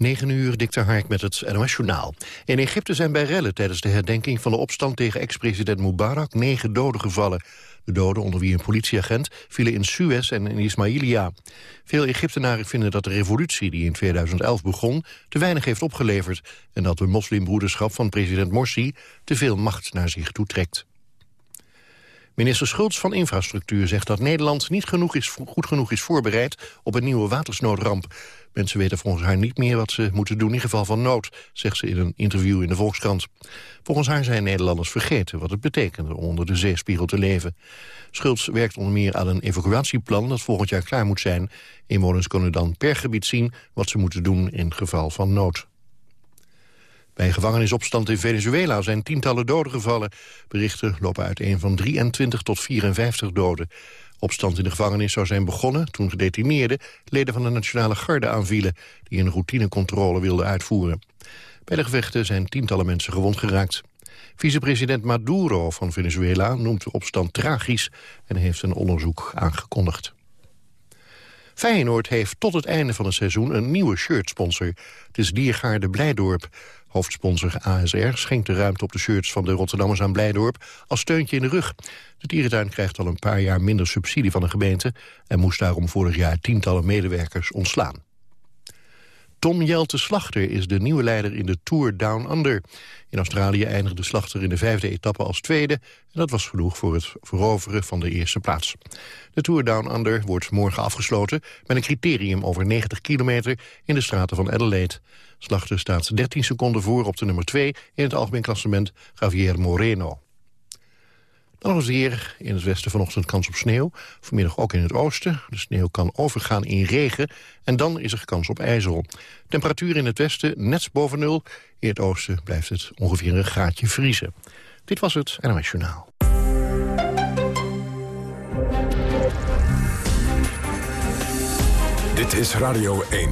9 uur, Dikter Hark met het NOS Journaal. In Egypte zijn bij rellen tijdens de herdenking van de opstand tegen ex-president Mubarak negen doden gevallen. De doden, onder wie een politieagent, vielen in Suez en in Ismailia. Veel Egyptenaren vinden dat de revolutie die in 2011 begon... te weinig heeft opgeleverd en dat de moslimbroederschap van president Morsi... te veel macht naar zich toetrekt. Minister Schultz van Infrastructuur zegt dat Nederland niet genoeg is, goed genoeg is voorbereid op een nieuwe watersnoodramp. Mensen weten volgens haar niet meer wat ze moeten doen in geval van nood, zegt ze in een interview in de Volkskrant. Volgens haar zijn Nederlanders vergeten wat het betekende om onder de zeespiegel te leven. Schultz werkt onder meer aan een evacuatieplan dat volgend jaar klaar moet zijn. Inwoners kunnen dan per gebied zien wat ze moeten doen in geval van nood. Bij een gevangenisopstand in Venezuela zijn tientallen doden gevallen. Berichten lopen uiteen van 23 tot 54 doden. Opstand in de gevangenis zou zijn begonnen toen gedetineerden leden van de Nationale Garde aanvielen... die een routinecontrole wilden uitvoeren. Bij de gevechten zijn tientallen mensen gewond geraakt. Vicepresident Maduro van Venezuela noemt de opstand tragisch... en heeft een onderzoek aangekondigd. Feyenoord heeft tot het einde van het seizoen een nieuwe shirtsponsor. Het is Diergaarde Blijdorp. Hoofdsponsor ASR schenkt de ruimte op de shirts van de Rotterdammers aan Blijdorp als steuntje in de rug. De dierentuin krijgt al een paar jaar minder subsidie van de gemeente en moest daarom vorig jaar tientallen medewerkers ontslaan. Tom Jelte Slachter is de nieuwe leider in de Tour Down Under. In Australië eindigde Slachter in de vijfde etappe als tweede... en dat was genoeg voor het veroveren van de eerste plaats. De Tour Down Under wordt morgen afgesloten... met een criterium over 90 kilometer in de straten van Adelaide. Slachter staat 13 seconden voor op de nummer 2 in het algemeen klassement Javier Moreno. Dan nog eens in het westen vanochtend kans op sneeuw. Vanmiddag ook in het oosten. De sneeuw kan overgaan in regen en dan is er kans op ijzel. Temperatuur in het westen net boven nul. In het oosten blijft het ongeveer een graadje vriezen. Dit was het NOS Journaal. Dit is Radio 1.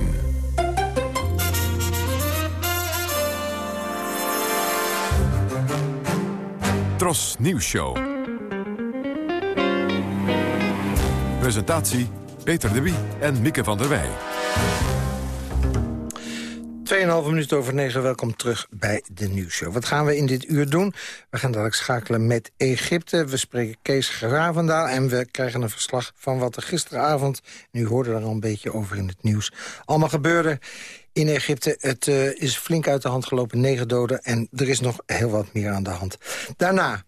Tros Nieuws Show. Presentatie Peter de Wie en Mieke van der Wij. 2,5 minuten over 9, welkom terug bij de nieuwsshow. Wat gaan we in dit uur doen? We gaan dadelijk schakelen met Egypte. We spreken Kees Gravendaal en we krijgen een verslag van wat er gisteravond... nu hoorde er al een beetje over in het nieuws, allemaal gebeurde in Egypte. Het uh, is flink uit de hand gelopen, negen doden... en er is nog heel wat meer aan de hand. Daarna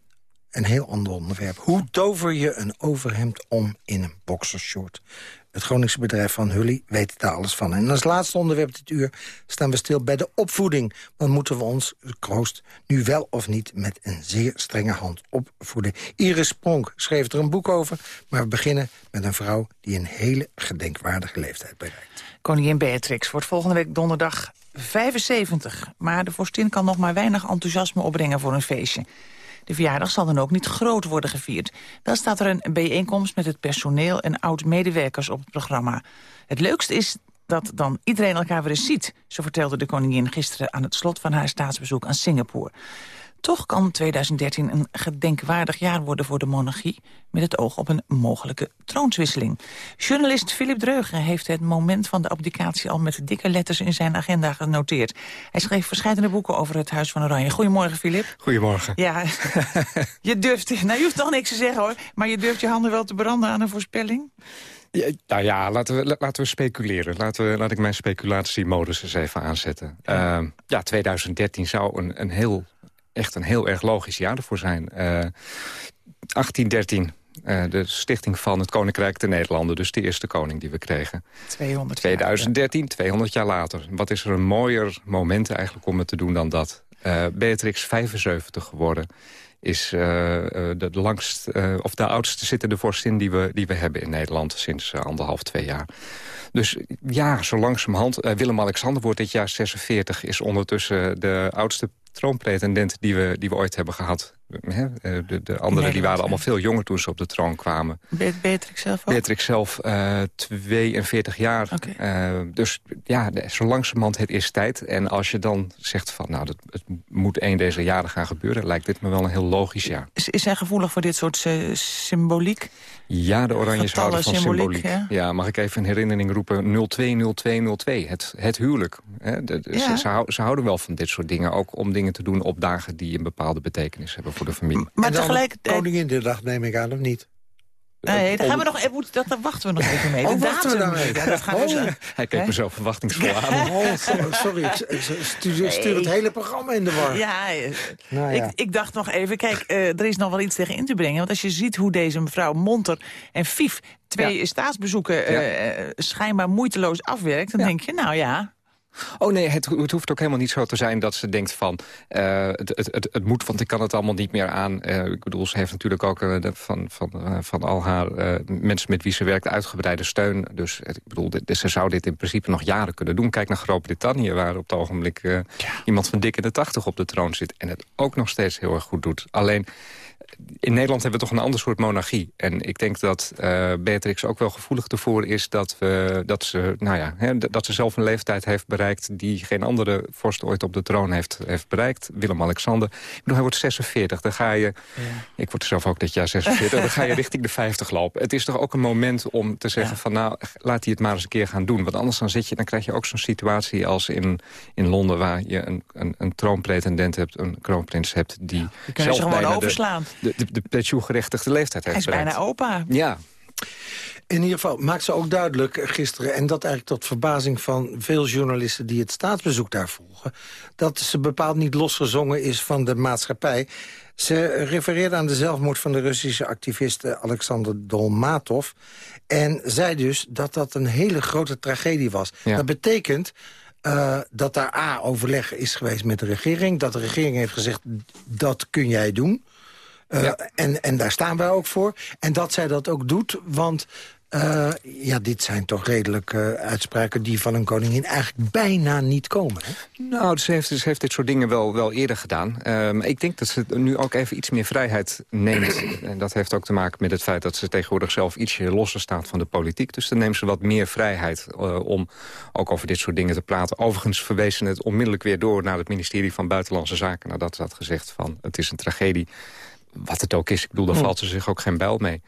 een heel ander onderwerp. Hoe tover je een overhemd om in een boxershort? Het Groningse bedrijf van Hully weet daar alles van. En als laatste onderwerp dit uur staan we stil bij de opvoeding. Dan moeten we ons, kroost, nu wel of niet met een zeer strenge hand opvoeden. Iris Pronk schreef er een boek over. Maar we beginnen met een vrouw die een hele gedenkwaardige leeftijd bereikt. Koningin Beatrix wordt volgende week donderdag 75. Maar de vorstin kan nog maar weinig enthousiasme opbrengen voor een feestje. De verjaardag zal dan ook niet groot worden gevierd. Wel staat er een bijeenkomst met het personeel en oud-medewerkers op het programma. Het leukste is dat dan iedereen elkaar weer eens ziet. Zo vertelde de koningin gisteren aan het slot van haar staatsbezoek aan Singapore. Toch kan 2013 een gedenkwaardig jaar worden voor de monarchie... met het oog op een mogelijke troonswisseling. Journalist Philip Dreugen heeft het moment van de abdicatie... al met dikke letters in zijn agenda genoteerd. Hij schreef verschillende boeken over het Huis van Oranje. Goedemorgen, Philip. Goedemorgen. Ja, je durft... Nou, je hoeft toch niks te zeggen, hoor. Maar je durft je handen wel te branden aan een voorspelling? Ja, nou ja, laten we, laten we speculeren. Laten we, laat ik mijn speculatiemodus eens even aanzetten. Ja, uh, ja 2013 zou een, een heel echt een heel erg logisch jaar ervoor zijn. 1813, uh, uh, de stichting van het Koninkrijk der Nederlanden. Dus de eerste koning die we kregen. 200 2013, 200 jaar later. Wat is er een mooier moment eigenlijk om het te doen dan dat? Uh, Beatrix 75 geworden is uh, de, de, langst, of de oudste zittende vorstin die we, die we hebben in Nederland sinds anderhalf, twee jaar. Dus ja, zo langzamerhand. Willem-Alexander wordt dit jaar 46, is ondertussen de oudste troonpretendent die we, die we ooit hebben gehad. Hè, de, de anderen die waren allemaal veel jonger toen ze op de troon kwamen. Beatrix zelf ook? Beatrix zelf uh, 42 jaar. Okay. dus ja, zo langzamerhand het is tijd. En als je dan zegt van, nou, dat, het moet een deze jaren gaan gebeuren... lijkt dit me wel een heel logisch jaar. Is, is hij gevoelig voor dit soort symboliek? Ja, de Oranjes houden van symboliek. Ja? mag ik even in herinnering roepen 020202, het, het huwelijk. Hè? De, ze, ze, houden wel van dit soort dingen, ook om dingen te doen op dagen die een bepaalde betekenis hebben voor de familie. Maar tegelijkertijd... Koningin de dag neem ik aan, of niet? Nee, daar, gaan we nog, eh, dat, daar wachten we nog even mee. Oh, wachten we daarmee? Ja, dat gaan we oh. Hij keek me zo verwachtingsvol aan. Oh, sorry, ik stuur, stuur, het hele programma in de war. Ja, nou, ja. Ik, ik, dacht nog even, kijk, uh, er is nog wel iets tegen in te brengen. Want als je ziet hoe deze mevrouw Monter en Fief... twee staatsbezoeken uh, schijnbaar moeiteloos afwerkt... dan denk je, nou ja, Oh nee, het, het, hoeft ook helemaal niet zo te zijn dat ze denkt van... Uh, het, het, het, moet, want ik kan het allemaal niet meer aan. Uh, ik bedoel, ze heeft natuurlijk ook uh, van, van, van al haar mensen met wie ze werkt uitgebreide steun. Dus ik bedoel, ze zou dit in principe nog jaren kunnen doen. Kijk naar Groot-Brittannië, waar op het ogenblik iemand van dik in de tachtig op de troon zit. En het ook nog steeds heel erg goed doet. Alleen in Nederland hebben we toch een ander soort monarchie. En ik denk dat Beatrix ook wel gevoelig ervoor is... dat, we, dat, ze, nou ja, hè, dat ze zelf een leeftijd heeft bereikt... die geen andere vorst ooit op de troon heeft, heeft bereikt. Willem-Alexander. Ik bedoel, hij wordt 46. Dan ga je... Ja. Ik word zelf ook dit jaar 46. dan ga je richting de 50 lopen. Het is toch ook een moment om te zeggen van... nou, laat hij het maar eens een keer gaan doen. Want anders dan, zit je, dan krijg je ook zo'n situatie als in, in Londen... waar je een, een, een troonpretendent hebt, een kroonprins hebt... die ja, zelf bijna overslaan. De, de, de pensioengerechtigde leeftijd heeft Hij is bijna opa. Ja. In ieder geval maakt ze ook duidelijk gisteren... en dat eigenlijk tot verbazing van veel journalisten... die het staatsbezoek daar volgen... dat ze bepaald niet losgezongen is van de maatschappij. Ze refereerde aan de zelfmoord van de Russische activiste Alexander Dolmatov... en zei dus dat dat een hele grote tragedie was. Dat betekent uh, dat daar A, overleg is geweest met de regering. Dat de regering heeft gezegd, dat kun jij doen. Uh, en, en daar staan wij ook voor. En dat zij dat ook doet, want uh, ja, dit zijn toch redelijk uh, uitspraken die van een koningin eigenlijk bijna niet komen. Hè? Nou, ze heeft, ze heeft dit soort dingen wel, wel eerder gedaan. Um, ik denk dat ze nu ook even iets meer vrijheid neemt. en dat heeft ook te maken met het feit dat ze tegenwoordig zelf ietsje losser staat van de politiek. Dus dan neemt ze wat meer vrijheid uh, om ook over dit soort dingen te praten. Overigens verwezen het onmiddellijk weer door naar het ministerie van Buitenlandse Zaken. Nadat ze had gezegd van het is een tragedie wat het ook is. Ik bedoel, daar hm. valt ze zich ook geen bijl mee.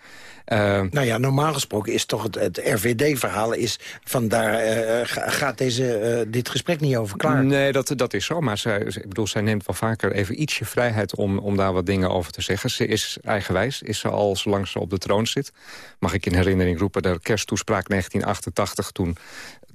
Uh, nou ja, normaal gesproken is toch het, het RVD-verhaal... is van daar uh, gaat deze, dit gesprek niet over klaar. Nee, dat, dat is zo. Maar zij, ik bedoel, zij neemt wel vaker even ietsje vrijheid... Om, om daar wat dingen over te zeggen. Ze is eigenwijs, is ze al zolang ze op de troon zit. Mag ik in herinnering roepen, de kersttoespraak 1988... toen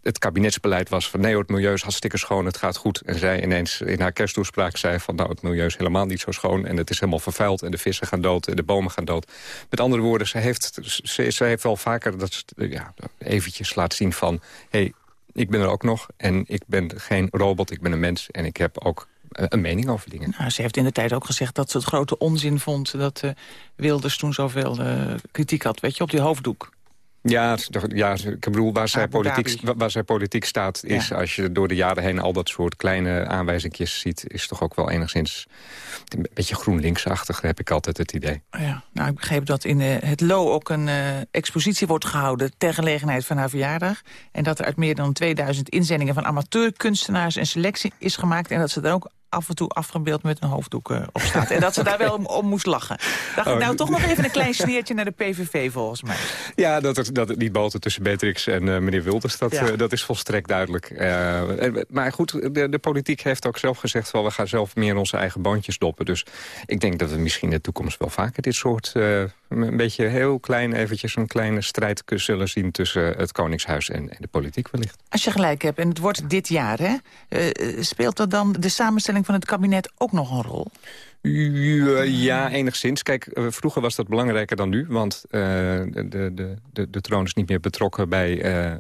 het kabinetsbeleid was van nee, het milieu is hartstikke schoon, het gaat goed. En zij ineens in haar kersttoespraak zei van nou, het milieu is helemaal niet zo schoon... en het is helemaal vervuild en de vissen gaan dood en de bomen gaan dood. Met andere woorden, ze heeft, ze, ze heeft wel vaker dat ja, eventjes laat zien van... hey, ik ben er ook nog en ik ben geen robot, ik ben een mens... en ik heb ook een mening over dingen. Nou, ze heeft in de tijd ook gezegd dat ze het grote onzin vond... dat uh, Wilders toen zoveel uh, kritiek had, weet je, op die hoofddoek. Ja, ja, ik bedoel, waar zij, politiek, waar zij politiek staat... is als je door de jaren heen al dat soort kleine aanwijzingjes ziet... is toch ook wel enigszins een beetje GroenLinksachtig, heb ik altijd het idee. Ja, nou, ik begreep dat in uh, het LO ook een uh, expositie wordt gehouden... ter gelegenheid van haar verjaardag. En dat er uit meer dan 2000 inzendingen van amateurkunstenaars... een selectie is gemaakt en dat ze er ook af en toe afgebeeld met een hoofddoek uh, op staat. en dat ze daar wel om, om moest lachen. Dacht ik oh, nou toch nog even een klein sneertje naar de PVV volgens mij. Ja, dat het, dat het niet boten tussen Beatrix en uh, meneer Wilders, dat, ja. uh, dat is volstrekt duidelijk. maar goed, de, de, politiek heeft ook zelf gezegd... Wel, we gaan zelf meer in onze eigen bandjes doppen. Dus ik denk dat we misschien in de toekomst wel vaker dit soort... een beetje heel klein eventjes een kleine strijd zullen zien... tussen het Koningshuis en, en de politiek wellicht. Als je gelijk hebt, en het wordt dit jaar, hè, speelt dat dan de samenstelling van het kabinet ook nog een rol? Ja, enigszins. Kijk, eh, vroeger was dat belangrijker dan nu. Want uh, de, de, de, de troon is niet meer betrokken bij, uh,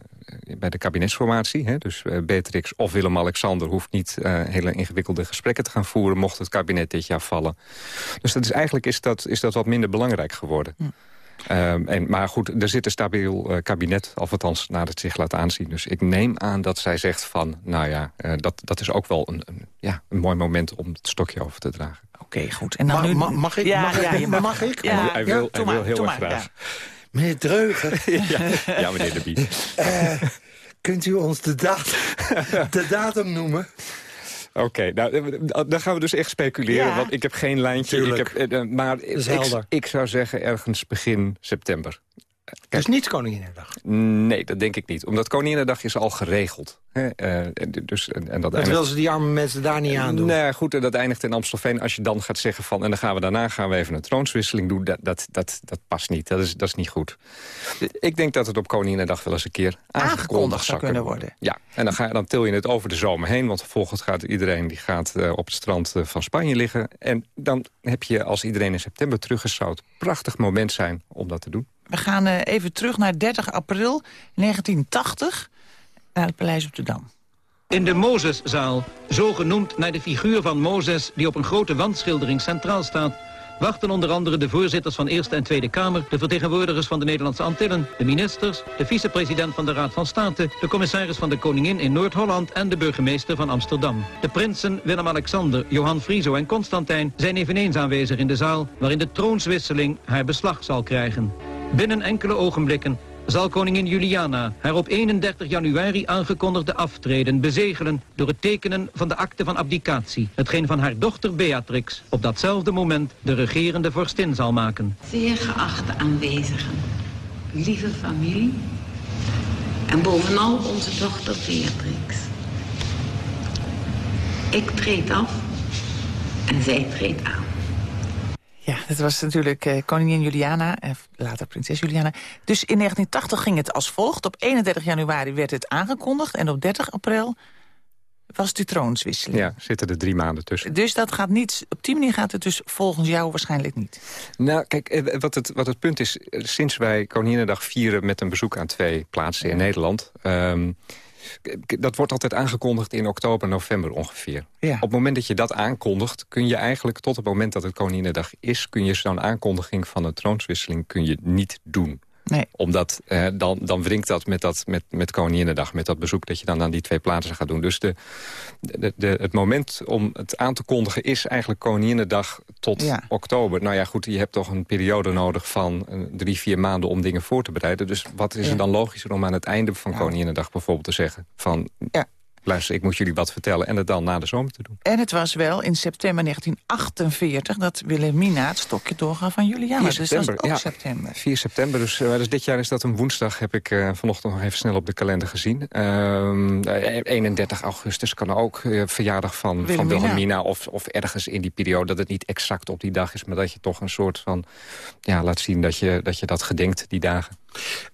bij de kabinetsformatie. Hè? Dus uh, Beatrix of Willem-Alexander hoeft niet hele ingewikkelde gesprekken te gaan voeren... mocht het kabinet dit jaar vallen. Dus dat is, eigenlijk is dat, is dat wat minder belangrijk geworden. Hm. Um, en, maar goed, er zit een stabiel uh, kabinet, of althans naar het zich laat aanzien. Dus ik neem aan dat zij zegt van, nou ja, uh, dat, dat is ook wel een, een, ja, een mooi moment om het stokje over te dragen. Oké, goed. En dan Ma- nu... ma- mag ik? Ja, Mag ik? ja, mag. Mag ik? Ja, hij wil, doe hij maar, wil heel erg graag. ja. Meneer Dreugen, Ja, ja meneer De Bie. eh, kunt u ons de, dat, de datum noemen? Oké, nou, eh, dan gaan we dus echt speculeren, Ja. want ik heb geen lijntje. Ik heb, eh, eh, maar ik zou zeggen ergens begin september. Dus niet Koninginnedag. Nee, dat denk ik niet. Omdat Koninginnedag is al geregeld. Hè? eh, en dus, en, en dat Dat eindigt- wil ze die arme mensen daar niet aan doen. Nee, goed, en dat eindigt in Amstelveen. Als je dan gaat zeggen van... en dan gaan we daarna gaan we even een troonswisseling doen... dat, dat, dat, dat past niet, dat is, dat is niet goed. Ik denk dat het op Koninginnedag wel eens een keer aangekondigd, Aangekondigd zou kunnen worden. Ja, en dan, ga, dan til je het over de zomer heen... want vervolgens gaat iedereen die gaat, eh, op het strand eh, van Spanje liggen. En dan heb je, als iedereen in september terug is... zou het een prachtig moment zijn om dat te doen. We gaan eh, even terug naar 30 april 1980 naar het Paleis op. In de Mozeszaal, zo genoemd naar de figuur van Mozes... die op een grote wandschildering centraal staat... wachten onder andere de voorzitters van Eerste en Tweede Kamer... de vertegenwoordigers van de Nederlandse Antillen, de ministers... de vicepresident van de Raad van State... de commissaris van de Koningin in Noord-Holland... en de burgemeester van Amsterdam. De prinsen Willem-Alexander, Johan Frieso en Constantijn... zijn eveneens aanwezig in de zaal... waarin de troonswisseling haar beslag zal krijgen. Binnen enkele ogenblikken zal koningin Juliana haar op 31 januari aangekondigde aftreden bezegelen door het tekenen van de akte van abdicatie. Hetgeen van haar dochter Beatrix op datzelfde moment de regerende vorstin zal maken. Zeer geachte aanwezigen, lieve familie en bovenal onze dochter Beatrix. Ik treed af en zij treedt aan. Ja, dat was natuurlijk eh, koningin Juliana, en later prinses Juliana. Dus in 1980 ging het als volgt. Op 31 januari werd het aangekondigd en op 30 april was de troonswisseling. Ja, zitten er drie maanden tussen. Dus dat gaat niet, op die manier gaat het dus volgens jou waarschijnlijk niet. Nou, kijk, eh, wat het, wat het punt is... eh, sinds wij Koninginnedag vieren met een bezoek aan twee plaatsen in Nederland... ehm, dat wordt altijd aangekondigd in oktober, november ongeveer. Ja. Op het moment dat je dat aankondigt... kun je eigenlijk tot het moment dat het Koninginnedag is... kun je zo'n aankondiging van een troonswisseling kun je niet doen Nee. omdat eh, dan, dan wringt dat met, dat met, met Koninginnedag, met dat bezoek... dat je dan aan die twee plaatsen gaat doen. Dus de, de, de, het moment om het aan te kondigen is eigenlijk Koninginnedag tot Ja. oktober. Nou ja, goed, je hebt toch een periode nodig van eh, drie, vier maanden... om dingen voor te bereiden. Dus wat is Ja. er dan logischer om aan het einde van Ja. Koninginnedag bijvoorbeeld te zeggen... van, Ja. Luister, ik moet jullie wat vertellen... en het dan na de zomer te doen. En het was wel in september 1948 dat Wilhelmina het stokje doorgaf van Juliana. 4 Dus dat is ook ja. september. 4 september, dus, eh, dus dit jaar is dat een woensdag... heb ik eh, vanochtend nog even snel op de kalender gezien. Ehm, eh, 31 augustus kan ook verjaardag van Wilhelmina, van. Wilhelmina of, of ergens in die periode... dat het niet exact op die dag is, maar dat je toch een soort van... ja, laat zien dat je dat, je dat gedenkt, die dagen.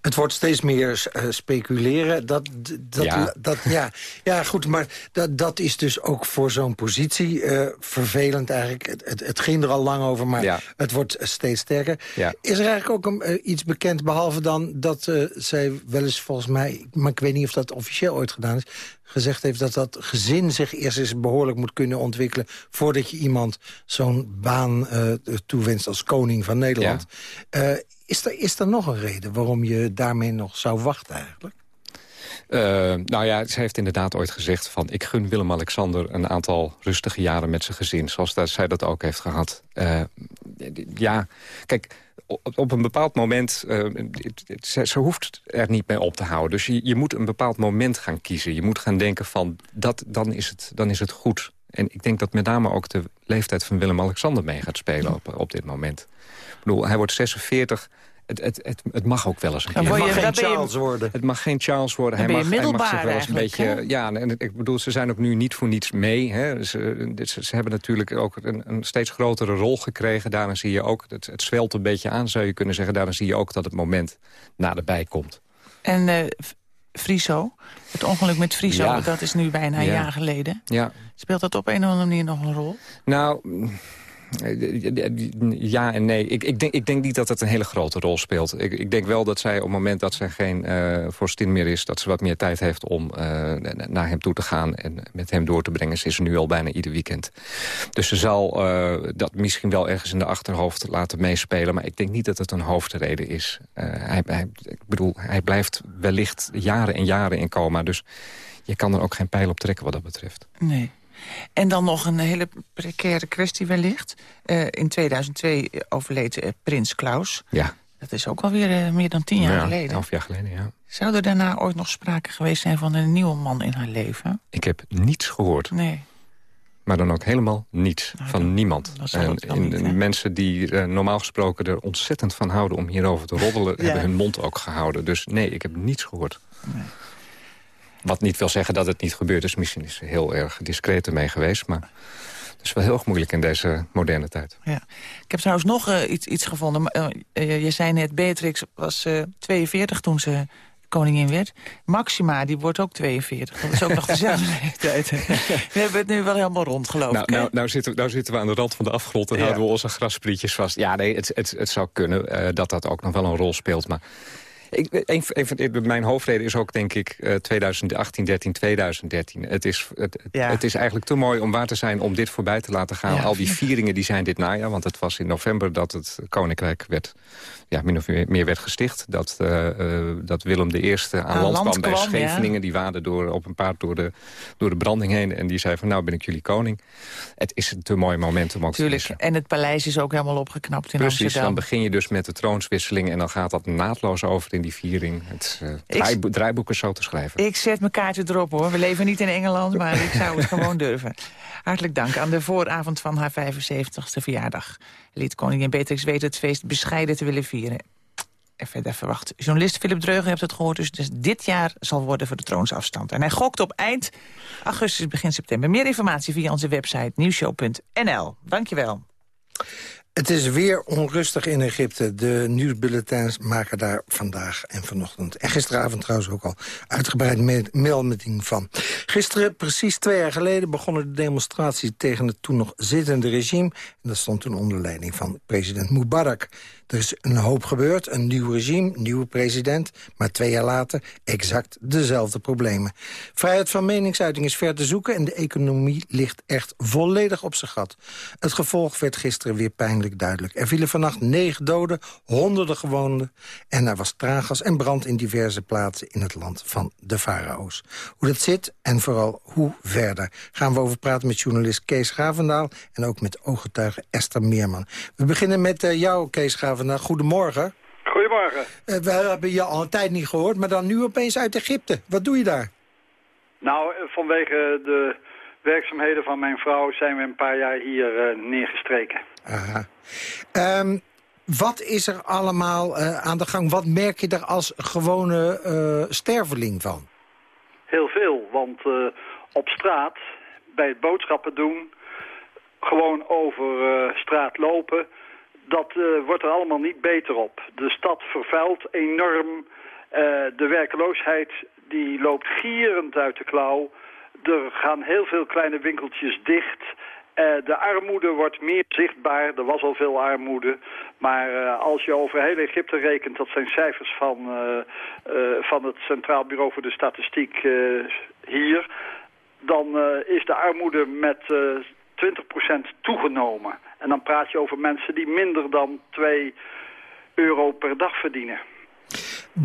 Het wordt steeds meer eh, speculeren. Dat, dat, Ja. Dat, ja. ja, goed, maar dat, dat is dus ook voor zo'n positie eh, vervelend eigenlijk. Het, het, het ging er al lang over, maar Ja. het wordt steeds sterker. Ja. Is er eigenlijk ook een, eh, iets bekend, behalve dan dat zij wel eens volgens mij... maar ik weet niet of dat officieel ooit gedaan is... gezegd heeft dat dat gezin zich eerst eens behoorlijk moet kunnen ontwikkelen... voordat je iemand zo'n baan toewenst als koning van Nederland. Eh, is, er, is er nog een reden waarom je daarmee nog zou wachten eigenlijk? Eh, nou ja, ze heeft inderdaad ooit gezegd van... ik gun Willem-Alexander een aantal rustige jaren met zijn gezin... zoals dat, zij dat ook heeft gehad. Eh, ja, kijk, op, op een bepaald moment... eh, ze hoeft er niet mee op te houden. Dus je, je moet een bepaald moment gaan kiezen. Je moet gaan denken van, dat, dan, is het, dan is het goed. En ik denk dat met name ook de leeftijd van Willem-Alexander mee gaat spelen op, op dit moment. Ik bedoel, hij wordt 46... Het, het, het, het mag ook wel eens een keer. Het mag geen je- Charles worden. Het mag geen Charles worden. Dan Hij mag, hij mag zich middelbaar wel eens een beetje. Ja, en ik bedoel, ze zijn ook nu niet voor niets mee. Hè. Ze, dit- ze, ze hebben natuurlijk ook een, een steeds grotere rol gekregen. Daarin zie je ook, het, het zwelt een beetje aan, zou je kunnen zeggen. Daarin zie je ook dat het moment naderbij komt. En eh, F- Friso, het ongeluk met Friso, Ja. dat is nu bijna een Ja. jaar geleden. Ja, Speelt dat op een of andere manier nog een rol? nou... Ja en nee. Ik, ik, denk, ik denk niet dat het een hele grote rol speelt. Ik, ik denk wel dat zij op het moment dat zij geen uh, vorstin meer is... dat ze wat meer tijd heeft om uh, naar hem toe te gaan... en met hem door te brengen. Ze is nu al bijna ieder weekend. Dus ze zal uh, dat misschien wel ergens in de achterhoofd laten meespelen. Maar ik denk niet dat het een hoofdreden is. Hij, ik bedoel, hij blijft wellicht jaren en jaren in coma. Dus je kan er ook geen pijl op trekken wat dat betreft. Nee. En dan nog een hele precaire kwestie wellicht. Uh, in 2002 overleed uh, prins Klaus. Ja. Dat is ook alweer uh, meer dan tien jaar ja, geleden. elf jaar geleden, ja. Zou er daarna ooit nog sprake geweest zijn van een nieuwe man in haar leven? Ik heb niets gehoord. Nee. Maar dan ook helemaal niets Nou, van niemand. dat En in- niet, mensen die eh, normaal gesproken er ontzettend van houden... om hierover te roddelen, Ja. hebben hun mond ook gehouden. Dus nee, ik heb niets gehoord. Wat niet wil zeggen dat het niet gebeurd is. Misschien is ze heel erg discreet ermee geweest. Maar het is wel heel erg moeilijk in deze moderne tijd. Ja. Ik heb trouwens nog eh, iets, iets gevonden. Eh, eh, je zei net, Beatrix was eh 42 toen ze koningin werd. Maxima, die wordt ook 42. Dat is ook nog dezelfde leeftijd. We hebben het nu wel helemaal rond, geloof Nou, ik. nou, nou, zitten, nou zitten we aan de rand van de afgrond en Ja. houden we onze grasprietjes vast. Ja, nee, het, het, het zou kunnen dat dat ook nog wel een rol speelt. Maar ik, een, een van, mijn hoofdreden is ook, denk ik, eh, 2018, 13, 2013. Het is, het, het- Ja. het is eigenlijk te mooi om waar te zijn om dit voorbij te laten gaan. Ja. Al die vieringen die zijn dit najaar, want het was in november dat het Koninkrijk werd, ja, min of meer, werd gesticht. Dat, eh, eh, dat Willem I aan, Aan land land kwam bij kwam, Scheveningen. Die waadde door, op een paard door de, door de branding heen en die zei van nou ben ik jullie koning. Het is een te mooi moment om ook te Tuurlijk. missen. En het paleis is ook helemaal opgeknapt in Precies, Amsterdam. dan begin je dus met de troonswisseling... en dan gaat dat naadloos over in die viering. Het draaibo draaiboek is zo te schrijven. Ik zet mijn kaarten erop hoor. We leven niet in Engeland, maar ik zou het gewoon durven. Hartelijk dank. Aan de vooravond van haar 75ste verjaardag... liet koningin Beatrix weten het feest bescheiden te willen vieren. En verder verwacht journalist Philip Dreugen, hebt het gehoord... dus, dus dit jaar zal worden voor de troonsafstand. En hij gokt op eind augustus, begin september. Meer informatie via onze website nieuwshow.nl. Dankjewel. Het is weer onrustig in Egypte. De nieuwsbulletins maken daar vandaag en vanochtend... en gisteravond trouwens ook al uitgebreid me- melding van. Gisteren, precies twee jaar geleden... begonnen de demonstraties tegen het toen nog zittende regime. En dat stond toen onder leiding van president Mubarak. Er is een hoop gebeurd, een nieuw regime, nieuwe president... maar twee jaar later exact dezelfde problemen. Vrijheid van meningsuiting is ver te zoeken... en de economie ligt echt volledig op zijn gat. Het gevolg werd gisteren weer pijnlijk duidelijk. Er vielen vannacht negen doden, honderden gewonden... en er was traangas en brand in diverse plaatsen in het land van de farao's. Hoe dat zit en vooral hoe verder... gaan we over praten met journalist Kees Gravendaal... en ook met ooggetuige Esther Meerman. We beginnen met eh, jou, Kees Gravendaal. Goedemorgen. Goedemorgen. Eh, we hebben je al een tijd niet gehoord, maar dan nu opeens uit Egypte. Wat doe je daar? Nou, eh, vanwege de werkzaamheden van mijn vrouw zijn we een paar jaar hier eh, neergestreken. Aha. Ehm, wat is er allemaal eh, aan de gang? Wat merk je er als gewone eh, sterveling van? Heel veel, want eh, op straat, bij het boodschappen doen, gewoon over eh, straat lopen, dat eh, wordt er allemaal niet beter op. De stad vervuilt enorm, Eh, de werkeloosheid die loopt gierend uit de klauw. Er gaan heel veel kleine winkeltjes dicht. Eh, de armoede wordt meer zichtbaar. Er was al veel armoede. Maar als je over heel Egypte rekent, dat zijn cijfers van, van het Centraal Bureau voor de Statistiek hier... dan is de armoede met 20% toegenomen. En dan praat je over mensen die minder dan 2 euro per dag verdienen.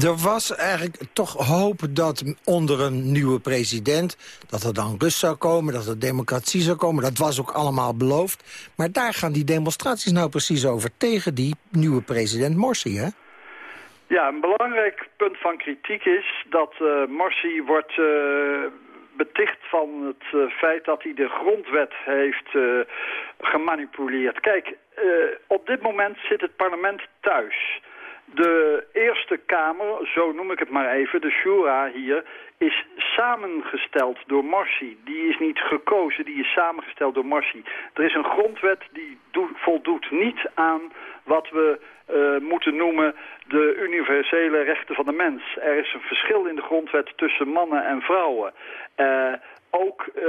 Er was eigenlijk toch hoop dat onder een nieuwe president... dat er dan rust zou komen, dat er democratie zou komen. Dat was ook allemaal beloofd. Maar daar gaan die demonstraties nou precies over... tegen die nieuwe president Morsi, hè? Ja, een belangrijk punt van kritiek is dat uh, Morsi wordt uh, beticht van het uh, feit dat hij de grondwet heeft gemanipuleerd. Kijk, op dit moment zit het parlement thuis. De Eerste Kamer, zo noem ik het maar even, de Shura hier, is samengesteld door Morsi. Die is niet gekozen, die is samengesteld door Morsi. Er is een grondwet die voldoet niet aan wat we uh, moeten noemen de universele rechten van de mens. Er is een verschil in de grondwet tussen mannen en vrouwen. Uh, ook uh,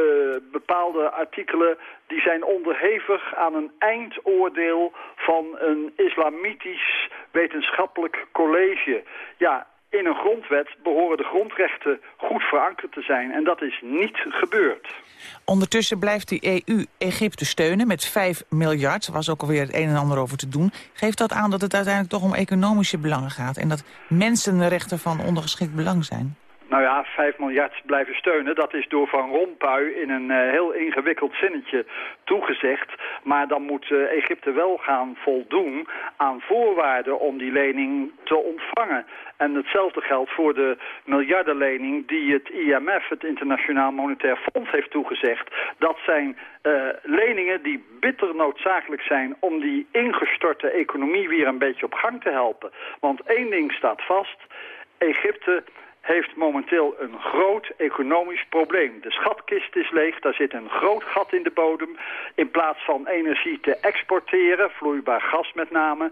bepaalde artikelen die zijn onderhevig aan een eindoordeel van een islamitisch wetenschappelijk college. Ja, in een grondwet behoren de grondrechten goed verankerd te zijn en dat is niet gebeurd. Ondertussen blijft de EU Egypte steunen met 5 miljard. Er was ook alweer het een en ander over te doen. Geeft dat aan dat het uiteindelijk toch om economische belangen gaat... en dat mensenrechten van ondergeschikt belang zijn? Nou ja, 5 miljard blijven steunen. Dat is door Van Rompuy in een uh, heel ingewikkeld zinnetje toegezegd. Maar dan moet uh, Egypte wel gaan voldoen aan voorwaarden om die lening te ontvangen. En hetzelfde geldt voor de miljardenlening die het IMF, het Internationaal Monetair Fonds, heeft toegezegd. Dat zijn uh, leningen die bitter noodzakelijk zijn om die ingestorte economie weer een beetje op gang te helpen. Want één ding staat vast, Egypte heeft momenteel een groot economisch probleem. De schatkist is leeg, daar zit een groot gat in de bodem. In plaats van energie te exporteren, vloeibaar gas met name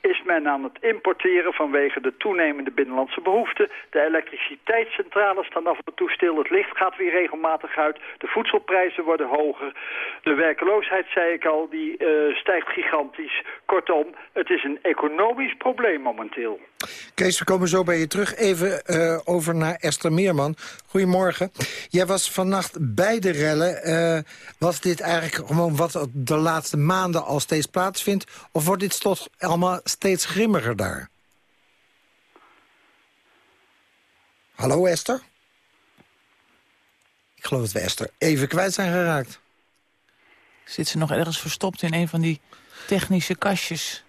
is men aan het importeren vanwege de toenemende binnenlandse behoeften. De elektriciteitscentrales staan af en toe stil. Het licht gaat weer regelmatig uit. De voedselprijzen worden hoger. De werkeloosheid, zei ik al, die uh, stijgt gigantisch. Kortom, het is een economisch probleem momenteel. Kees, we komen zo bij je terug. Even uh, over naar Esther Meerman. Goedemorgen. Jij was vannacht bij de rellen. Uh, was dit eigenlijk gewoon wat de laatste maanden al steeds plaatsvindt? Of wordt dit toch allemaal steeds grimmiger daar? Hallo Esther? Ik geloof dat we Esther even kwijt zijn geraakt. Zit ze nog ergens verstopt in een van die technische kastjes?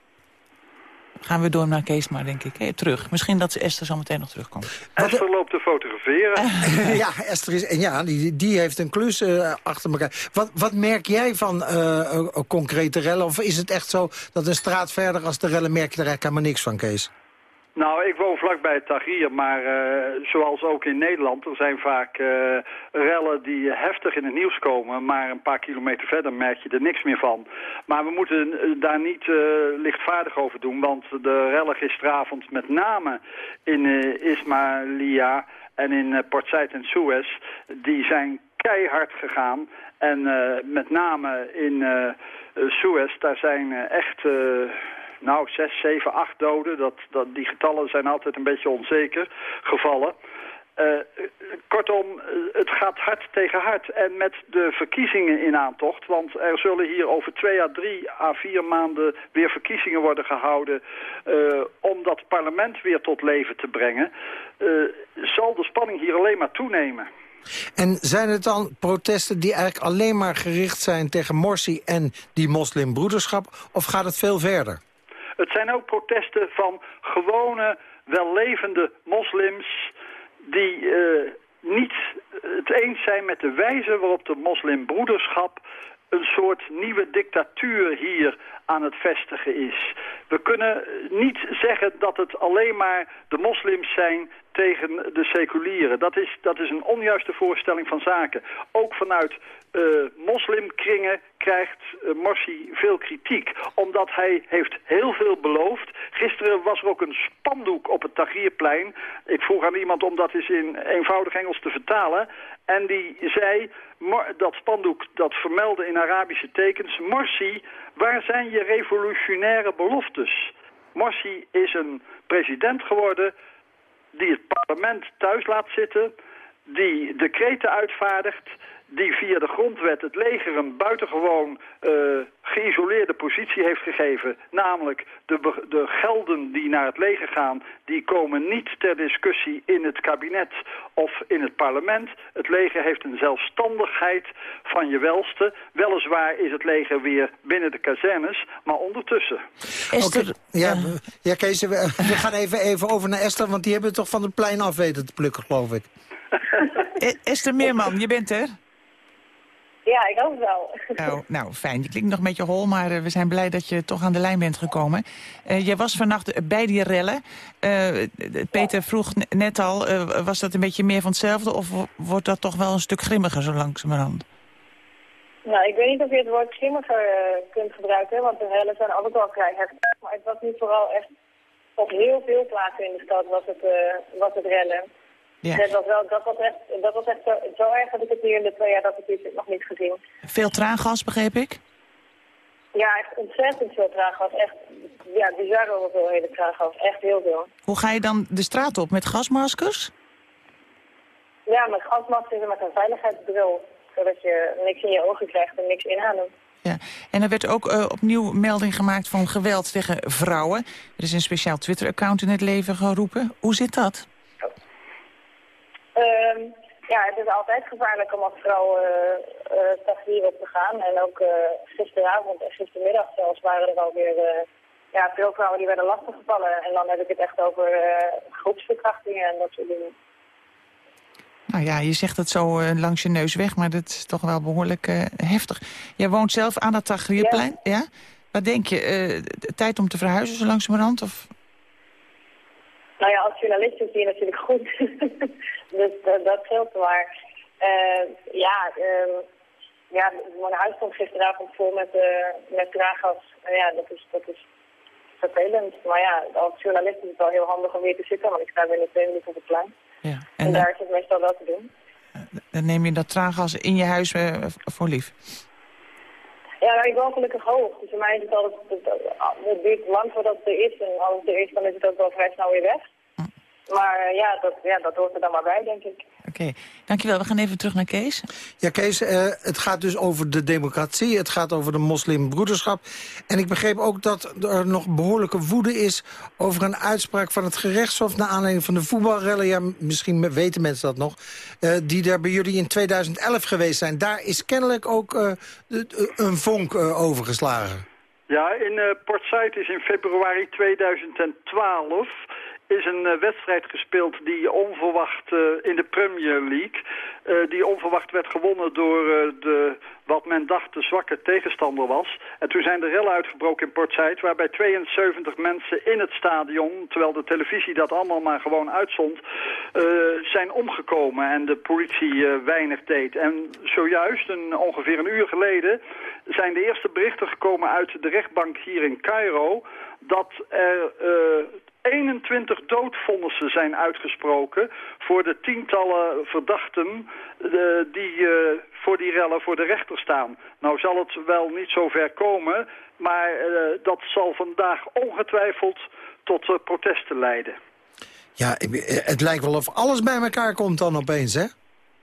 Gaan we door naar Kees maar, denk ik. Hey, terug. Misschien dat Esther zo meteen nog terugkomt. Esther loopt te fotograferen. ja, Esther is, en ja, die, die heeft een klus uh, achter elkaar. Wat, wat merk jij van uh, concrete rellen? Of is het echt zo dat een straat verder als de rellen merk je er eigenlijk helemaal niks van, Kees? Nou, ik woon vlakbij Tahrir, maar uh, zoals ook in Nederland... er zijn vaak uh, rellen die heftig in het nieuws komen... maar een paar kilometer verder merk je er niks meer van. Maar we moeten daar niet lichtvaardig over doen... want de rellen gisteravond met name in Ismailia en in Port Said en Suez... die zijn keihard gegaan. En met name in Suez, daar zijn echt nou, zes, zeven, acht doden. Dat, dat, die getallen zijn altijd een beetje onzeker gevallen. Uh, kortom, eh, het gaat hard tegen hard. En met de verkiezingen in aantocht... want er zullen hier over twee à drie à vier maanden... weer verkiezingen worden gehouden... Uh, om dat parlement weer tot leven te brengen... zal de spanning hier alleen maar toenemen. En zijn het dan protesten die eigenlijk alleen maar gericht zijn... tegen Morsi en die moslimbroederschap? Of gaat het veel verder? Het zijn ook protesten van gewone, wellevende moslims die uh, niet het eens zijn met de wijze waarop de moslimbroederschap een soort nieuwe dictatuur hier aan het vestigen is. We kunnen niet zeggen dat het alleen maar de moslims zijn tegen de seculieren. Dat is, dat is een onjuiste voorstelling van zaken. Ook vanuit uh, moslimkringen krijgt uh, Morsi veel kritiek. Omdat hij heeft heel veel beloofd. Gisteren was er ook een spandoek op het Tahrirplein. Ik vroeg aan iemand om dat eens in eenvoudig Engels te vertalen. En die zei, dat spandoek dat vermeldde in Arabische tekens... Morsi, waar zijn je revolutionaire beloftes? Morsi is een president geworden die het parlement thuis laat zitten... die decreten uitvaardigt die via de grondwet het leger een buitengewoon uh, geïsoleerde positie heeft gegeven. Namelijk de, de gelden die naar het leger gaan, die komen niet ter discussie in het kabinet of in het parlement. Het leger heeft een zelfstandigheid van je welste. Weliswaar is het leger weer binnen de kazernes, maar ondertussen. Esther, ja, ja, Kees, we, we gaan even, even over naar Esther, want die hebben het toch van het plein af weten te plukken, geloof ik. Esther Meerman, je bent er. Ja, ik hoop wel. Nou, nou, fijn. Je klinkt nog een beetje hol, maar uh, we zijn blij dat je toch aan de lijn bent gekomen. Uh, jij was vannacht bij die rellen. Uh, Peter ja. vroeg net al, was dat een beetje meer van hetzelfde... of wordt dat toch wel een stuk grimmiger zo langzamerhand? Nou, ik weet niet of je het woord grimmiger kunt gebruiken... want de rellen zijn altijd wel vrij heftig. Maar het was niet vooral echt... op heel veel plaatsen in de stad was het, was het rellen... Ja. Dat, was wel, dat, was echt, dat was echt zo, zo erg dat ik het hier in de twee jaar dat ik hier zit nog niet gezien. Veel traangas, begreep ik? Ja, echt ontzettend veel traangas. Echt, ja, bizarre hoeveelheden traangas. Echt heel veel. Hoe ga je dan de straat op? Met gasmaskers? Ja, met gasmaskers en met een veiligheidsbril. Zodat je niks in je ogen krijgt en niks inademt. Ja, en er werd ook uh, opnieuw melding gemaakt van geweld tegen vrouwen. Er is een speciaal Twitter-account in het leven geroepen. Hoe zit dat? Ja, het is altijd gevaarlijk om als vrouw uh, uh, op te gaan. En ook uh, gisteravond en gistermiddag zelfs waren er alweer ja, veel vrouwen die werden lastiggevallen. En dan heb ik het echt over groepsverkrachtingen en dat soort dingen. Nou ja, je zegt het zo langs je neus weg, maar dat is toch wel behoorlijk heftig. Jij woont zelf aan het Tagrierplein, ja? ja? Wat denk je, tijd om te verhuizen zo langzamerhand? Of nou ja, als journalist is je natuurlijk goed. dus uh, dat scheelt. Maar uh, ja, uh, ja, mijn huis stond gisteravond vol met, uh, met draaggas. ja, dat is, dat is vervelend. Maar ja, als journalist is het wel heel handig om weer te zitten. Want ik sta binnen twee minuten op het plein. Ja, en, en daar is het meestal wel te doen. Dan neem je dat traangas in je huis voor lief? Ja, nou, ik woon gelukkig hoog. Dus voor mij is het altijd, het, het duurt lang voordat het er is. En als het er is, dan is het ook wel vrij snel weer weg. Maar eh, ja dat, ja, dat hoort er dan maar bij, denk ik. Oké, dankjewel. We gaan even terug naar Kees. Ja, Kees, uh, het gaat dus over de democratie. Het gaat over de moslimbroederschap. En ik begreep ook dat er nog behoorlijke woede is... over een uitspraak van het gerechtshof... naar aanleiding van de voetbalrellen. Ja, misschien weten mensen dat nog. Uh, die er bij jullie in 2011 geweest zijn. Daar is kennelijk ook uh, een vonk overgeslagen. Ja, in Port Said is in februari 2012 is een uh, wedstrijd gespeeld die onverwacht uh, in de Premier League... Uh, die onverwacht werd gewonnen door de, wat men dacht de zwakke tegenstander was. En toen zijn de rellen uitgebroken in Port Said... waarbij 72 mensen in het stadion, terwijl de televisie dat allemaal maar gewoon uitzond... zijn omgekomen en de politie weinig deed. En zojuist, een, ongeveer een uur geleden... zijn de eerste berichten gekomen uit de rechtbank hier in Cairo... dat er 21 doodvonnissen zijn uitgesproken voor de tientallen verdachten uh, die uh, voor die rellen voor de rechter staan. Nou zal het wel niet zo ver komen, maar uh, dat zal vandaag ongetwijfeld tot protesten leiden. Ja, het lijkt wel of alles bij elkaar komt dan opeens, hè?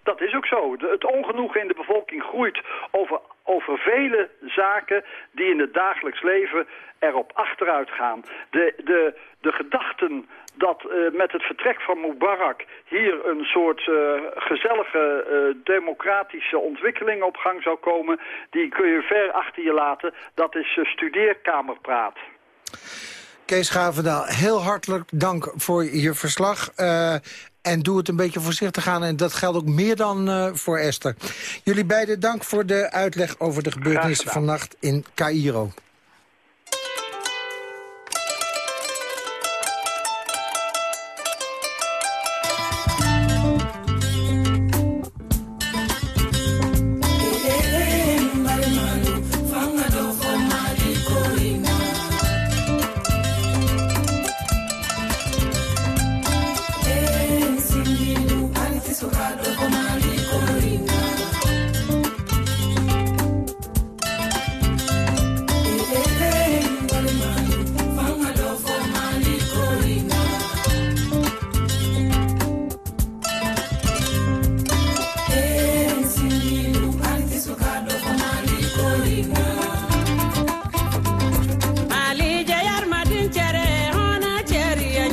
Dat is ook zo. Het ongenoegen in de bevolking groeit over, over vele zaken die in het dagelijks leven erop achteruit gaan. De, de, de gedachten dat uh, met het vertrek van Mubarak hier een soort uh, gezellige uh, democratische ontwikkeling op gang zou komen, die kun je ver achter je laten. Dat is studeerkamerpraat. Kees Gavendaal, heel hartelijk dank voor je verslag. En doe het een beetje voorzichtig aan. En dat geldt ook meer dan uh, voor Esther. Jullie beiden dank voor de uitleg over de gebeurtenissen vannacht in Cairo.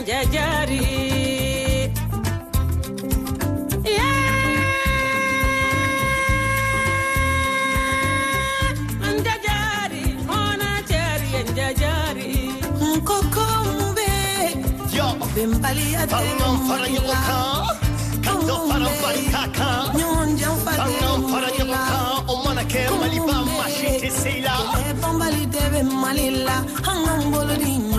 jajari. bembaliya fangan fara ɲɔgɔn kan ka. Dɔ fara bari ka kan fangan fara ɲɔgɔn kan o mana kɛ maliba maa si tɛ se i la kɛlɛ banbali de bɛ mali la. An k'an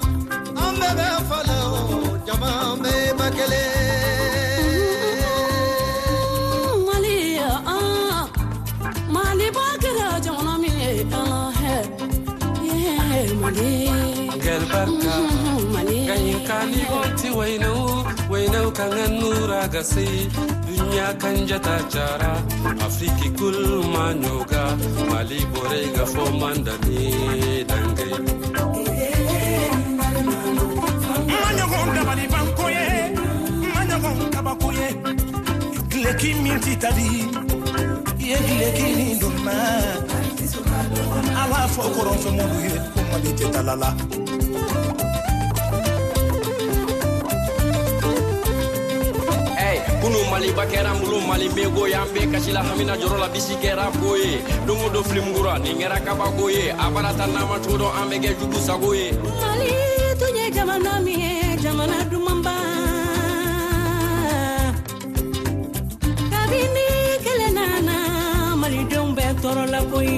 bɛɛ bɛ ah, mali mali. Mm-hmm, mali. kan jata jara afriki kul manyoga mali borei gafo mandani dangai maɲɔgɔn dabalibanko ye maɲɔgɔn kabako ye gileki min ti tabi i ye gileki min donna ala fɔ kɔrɔnfɛmɔlu ye. Ko mali tɛ talala kunu maliba kɛra n bolo mali be goye an be kasila hamina jɔrɔ la bisi kɛra ah, ko ye dongo do filimugura nin kɛra kabako ye a barata n'ama cogo dɔn an bɛ kɛ jugu sago ye mali tun ye jamana min ye jamana dumanba kabini kɛlɛ nana malidenw bɛɛ tɔɔrɔ la koyi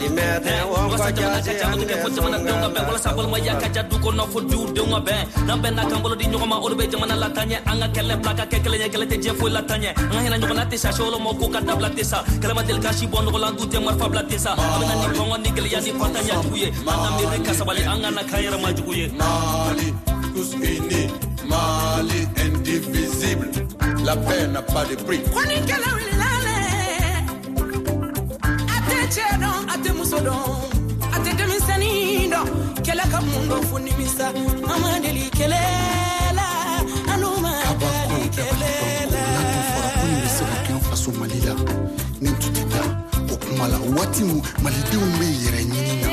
Kelenye. jɔfɛnna ala kɛ ka bɛn walasa balimaya ka ja du kɔnɔ fo dudenw ka bɛn n'an bɛn n'a kan bolo di ɲɔgɔn ma o de bɛ jamana latanɲɛ an ka kɛlɛ bila ka kɛ kelen ye kɛlɛ tɛ diɲɛ foyi latanɲɛ an ka hinɛ ɲɔgɔn na tɛ sa sɛwolo ko ka dabila tɛ sa kɛlɛ ma deli ka si bɔ nɔgɔ la an dun tɛ marifa bila tɛ sa a bɛna ni kɔngɔ ni gɛlɛya ni fatanya jugu ye an ka miiri ka sabali an ka na kan yɛrɛ ma jugu ye Mali, tous unis, Mali indivisible. La paix n'a pas de prix. Kwani kele wililale. Dɔn, ate muso dɔn, ate denmisɛnnin dɔn. Kɛlɛ ka mun dɔn fo nimisa. An ma deli kɛlɛ la, an ma deli kɛlɛ la. faso mali la nin tun tɛ taa o kuma la waati malidenw bɛ yɛrɛ ɲini na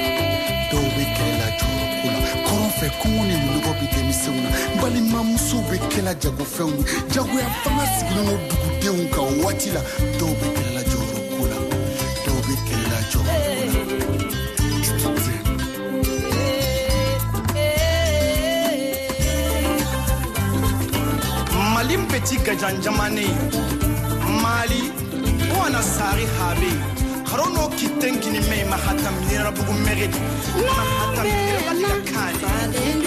dɔw bɛ jɔyɔrɔko la kɔrɔn kɔngɔ ni mali peti gajan jamane mali wana sari habe. Harono kitten kini me mahata minira bugu megedi mahata baliga kani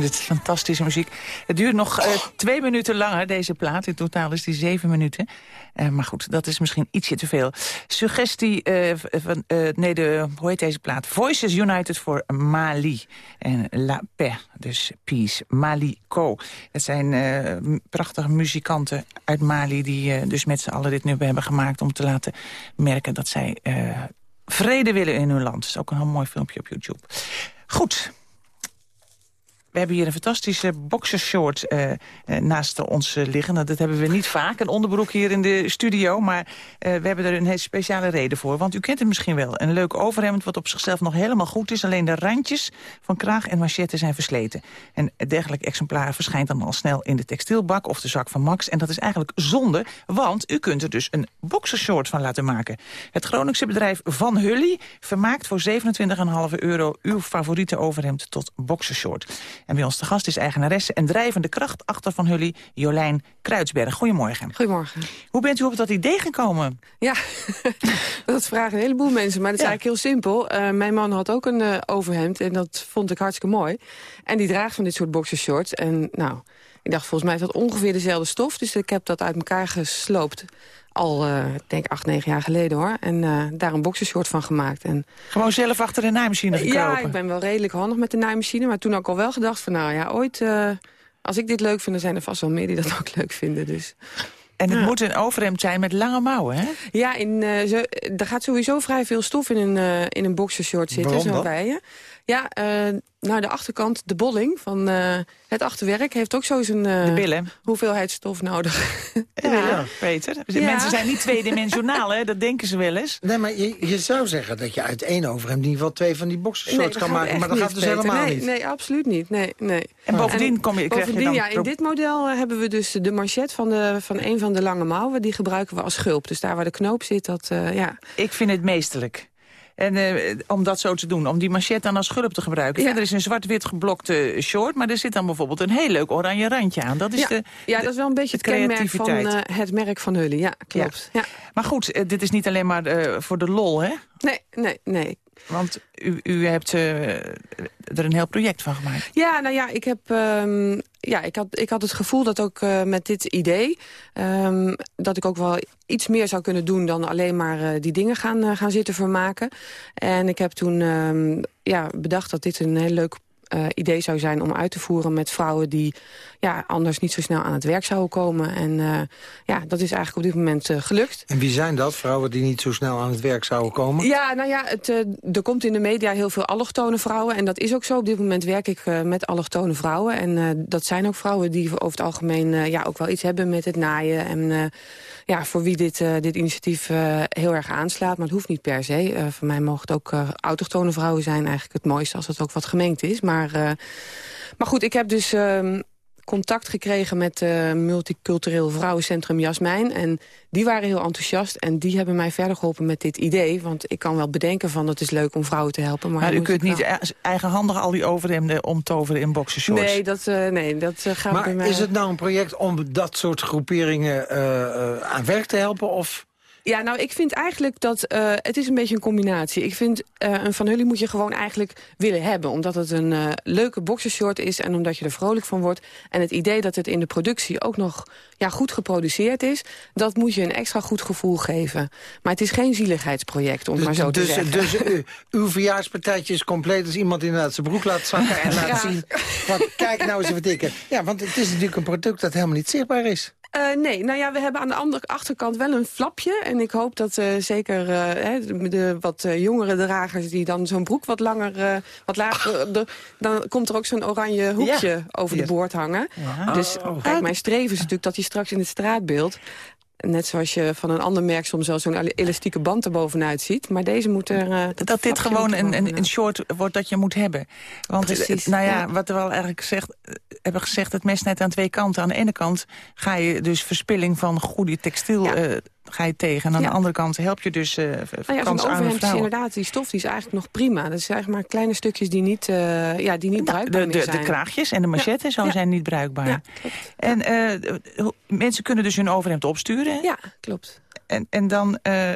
vind het fantastische muziek. Het duurt nog eh, twee minuten langer, deze plaat. In totaal is die zeven minuten. Eh, maar goed, dat is misschien ietsje te veel. Suggestie eh, van, nee, de, hoe heet deze plaat? Voices United voor Mali. En La Paix, dus Peace. Mali Co. Het zijn prachtige muzikanten uit Mali... die dus met z'n allen dit nummer hebben gemaakt... om te laten merken dat zij vrede willen in hun land. Dat is ook een heel mooi filmpje op YouTube. Goed, we hebben hier een fantastische boxershort eh, naast ons eh, liggen. Nou, dat hebben we niet vaak, een onderbroek hier in de studio. Maar we hebben er een hele speciale reden voor. Want u kent het misschien wel. Een leuk overhemd wat op zichzelf nog helemaal goed is. Alleen de randjes van kraag en manchetten zijn versleten. En dergelijk exemplaar verschijnt dan al snel in de textielbak of de zak van Max. En dat is eigenlijk zonde, want u kunt er dus een boxershort van laten maken. Het Groningse bedrijf Van Hully vermaakt voor 27,5 euro uw favoriete overhemd tot boxershort. En bij ons te gast is eigenaresse en drijvende kracht achter Van Hully, Jolijn Kruidsberg. Goedemorgen. Goedemorgen. Hoe bent u op dat idee gekomen? Ja, dat vragen een heleboel mensen, maar dat is Ja. eigenlijk heel simpel. Eh, mijn man had ook een eh, overhemd en dat vond ik hartstikke mooi. En die draagt van dit soort boxershorts. En nou, ik dacht volgens mij is dat ongeveer dezelfde stof. Dus ik heb dat uit elkaar gesloopt. Al, eh, ik denk acht, negen jaar geleden hoor. En eh, daar een boxershort van gemaakt. En, Gewoon zelf achter de naaimachine gekropen? ja, ik ben wel redelijk handig met de naaimachine. Maar toen ook al wel gedacht van nou ja, ooit... eh, als ik dit leuk vind, dan zijn er vast wel meer die dat ook leuk vinden. Dus. En het Ja. moet een overhemd zijn met lange mouwen, hè? Ja, in, eh, zo, er gaat sowieso vrij veel stof in een, eh, in een boxershort zitten, zo'n bijen. Ja, eh, nou de achterkant, de bolling van eh, het achterwerk... heeft ook zo zijn eh, De billen. hoeveelheid stof nodig. Ja, Peter. Ja. Mensen zijn niet tweedimensionaal, hè? Dat denken ze wel eens. Nee, maar je, je zou zeggen dat je uit één overhemd in ieder geval twee van die boxershorts dat kan maken. Maar dat gaat dus Peter. helemaal nee, niet. Nee, absoluut niet. Nee, nee. En bovendien kom je- krijg je bovendien, dan ja, in dit model hebben we dus de manchet van, de, van een van de lange mouwen. Die gebruiken we als schulp. Dus daar waar de knoop zit, dat, eh, ja. Ik vind het meesterlijk. En eh, om dat zo te doen, om die manchet dan als schulp te gebruiken. Ja. Verder is een zwart-wit geblokte short, maar er zit dan bijvoorbeeld een heel leuk oranje randje aan. Dat is ja, de, ja, dat is wel een beetje het kenmerk van eh, het merk van Hully. Ja, klopt. Ja. Maar goed, eh, dit is niet alleen maar voor de lol, hè? Nee, nee, nee. Want u, u hebt er een heel project van gemaakt. Ja, nou ja, ik, heb, ehm, ja, ik, had, ik had het gevoel dat ook eh, met dit idee... ehm, dat ik ook wel iets meer zou kunnen doen dan alleen maar eh, die dingen gaan, eh, gaan zitten vermaken. En ik heb toen ehm, ja, bedacht dat dit een heel leuk idee zou zijn om uit te voeren met vrouwen die ja, anders niet zo snel aan het werk zouden komen. En eh, ja, dat is eigenlijk op dit moment eh, gelukt. En wie zijn dat? Vrouwen die niet zo snel aan het werk zouden komen? Ja, nou ja, het, eh, er komt in de media heel veel allochtone vrouwen. En dat is ook zo. Op dit moment werk ik met allochtone vrouwen. En dat zijn ook vrouwen die over het algemeen ja, ook wel iets hebben met het naaien. En ja, voor wie dit, dit initiatief heel erg aanslaat. Maar het hoeft niet per se. Voor mij mogen het ook autochtone vrouwen zijn. Eigenlijk het mooiste als het ook wat gemengd is. Maar, maar goed, ik heb dus... contact gekregen met het multicultureel vrouwencentrum Jasmijn. En die waren heel enthousiast en die hebben mij verder geholpen met dit idee. Want ik kan wel bedenken van het is leuk om vrouwen te helpen. Maar, Maar, dan u kunt niet wel- e- eigenhandig al die overhemden omtoveren in boxershorts. Nee, dat, eh, nee, dat eh, gaat bij Maar mij... is het nou een project om dat soort groeperingen eh, eh, aan werk te helpen? Of Ja, nou, ik vind eigenlijk dat eh, het is een beetje een combinatie. Ik vind eh, een Van Hully moet je gewoon eigenlijk willen hebben. Omdat het een eh, leuke boxershort is en omdat je er vrolijk van wordt. En het idee dat het in de productie ook nog ja, goed geproduceerd is... dat moet je een extra goed gevoel geven. Maar het is geen zieligheidsproject, om het maar zo te dus, zeggen. dus uw verjaarspartijtje is compleet als iemand inderdaad zijn broek laat zakken en laat zien. Van, kijk nou eens wat ik heb. Ja, want het is natuurlijk een product dat helemaal niet zichtbaar is. Eh, nee, nou ja, we hebben aan de andere achterkant wel een flapje. En ik hoop dat eh, zeker eh, de, wat jongere dragers... die dan zo'n broek wat langer, wat lager... de- dan komt er ook zo'n oranje hoekje Ja. over de boord hangen. Ja. Dus Oh. kijk, mijn streven is natuurlijk dat hij straks in het straatbeeld... Net zoals je van een ander merk soms wel zo'n elastieke band erbovenuit ziet. Maar deze moet er... eh, dat dit gewoon een, een, een short wordt dat je moet hebben. Want het- Precies, nou ja, ja. wat we al eigenlijk gezegd, eh, hebben gezegd... het mes net aan twee kanten. Aan de ene kant ga je dus verspilling van goede textiel Ja. eh, ga je tegen. En aan Ja. de andere kant help je dus eh Nou ja, kansarme overhemd is inderdaad, die stof die is eigenlijk nog prima. Dat zijn maar kleine stukjes die niet, eh, ja, die niet bruikbaar de, de, zijn. de kraagjes en de manchetten zo zijn niet bruikbaar. En eh, mensen kunnen dus hun overhemd opsturen. Ja, klopt. En, en dan eh,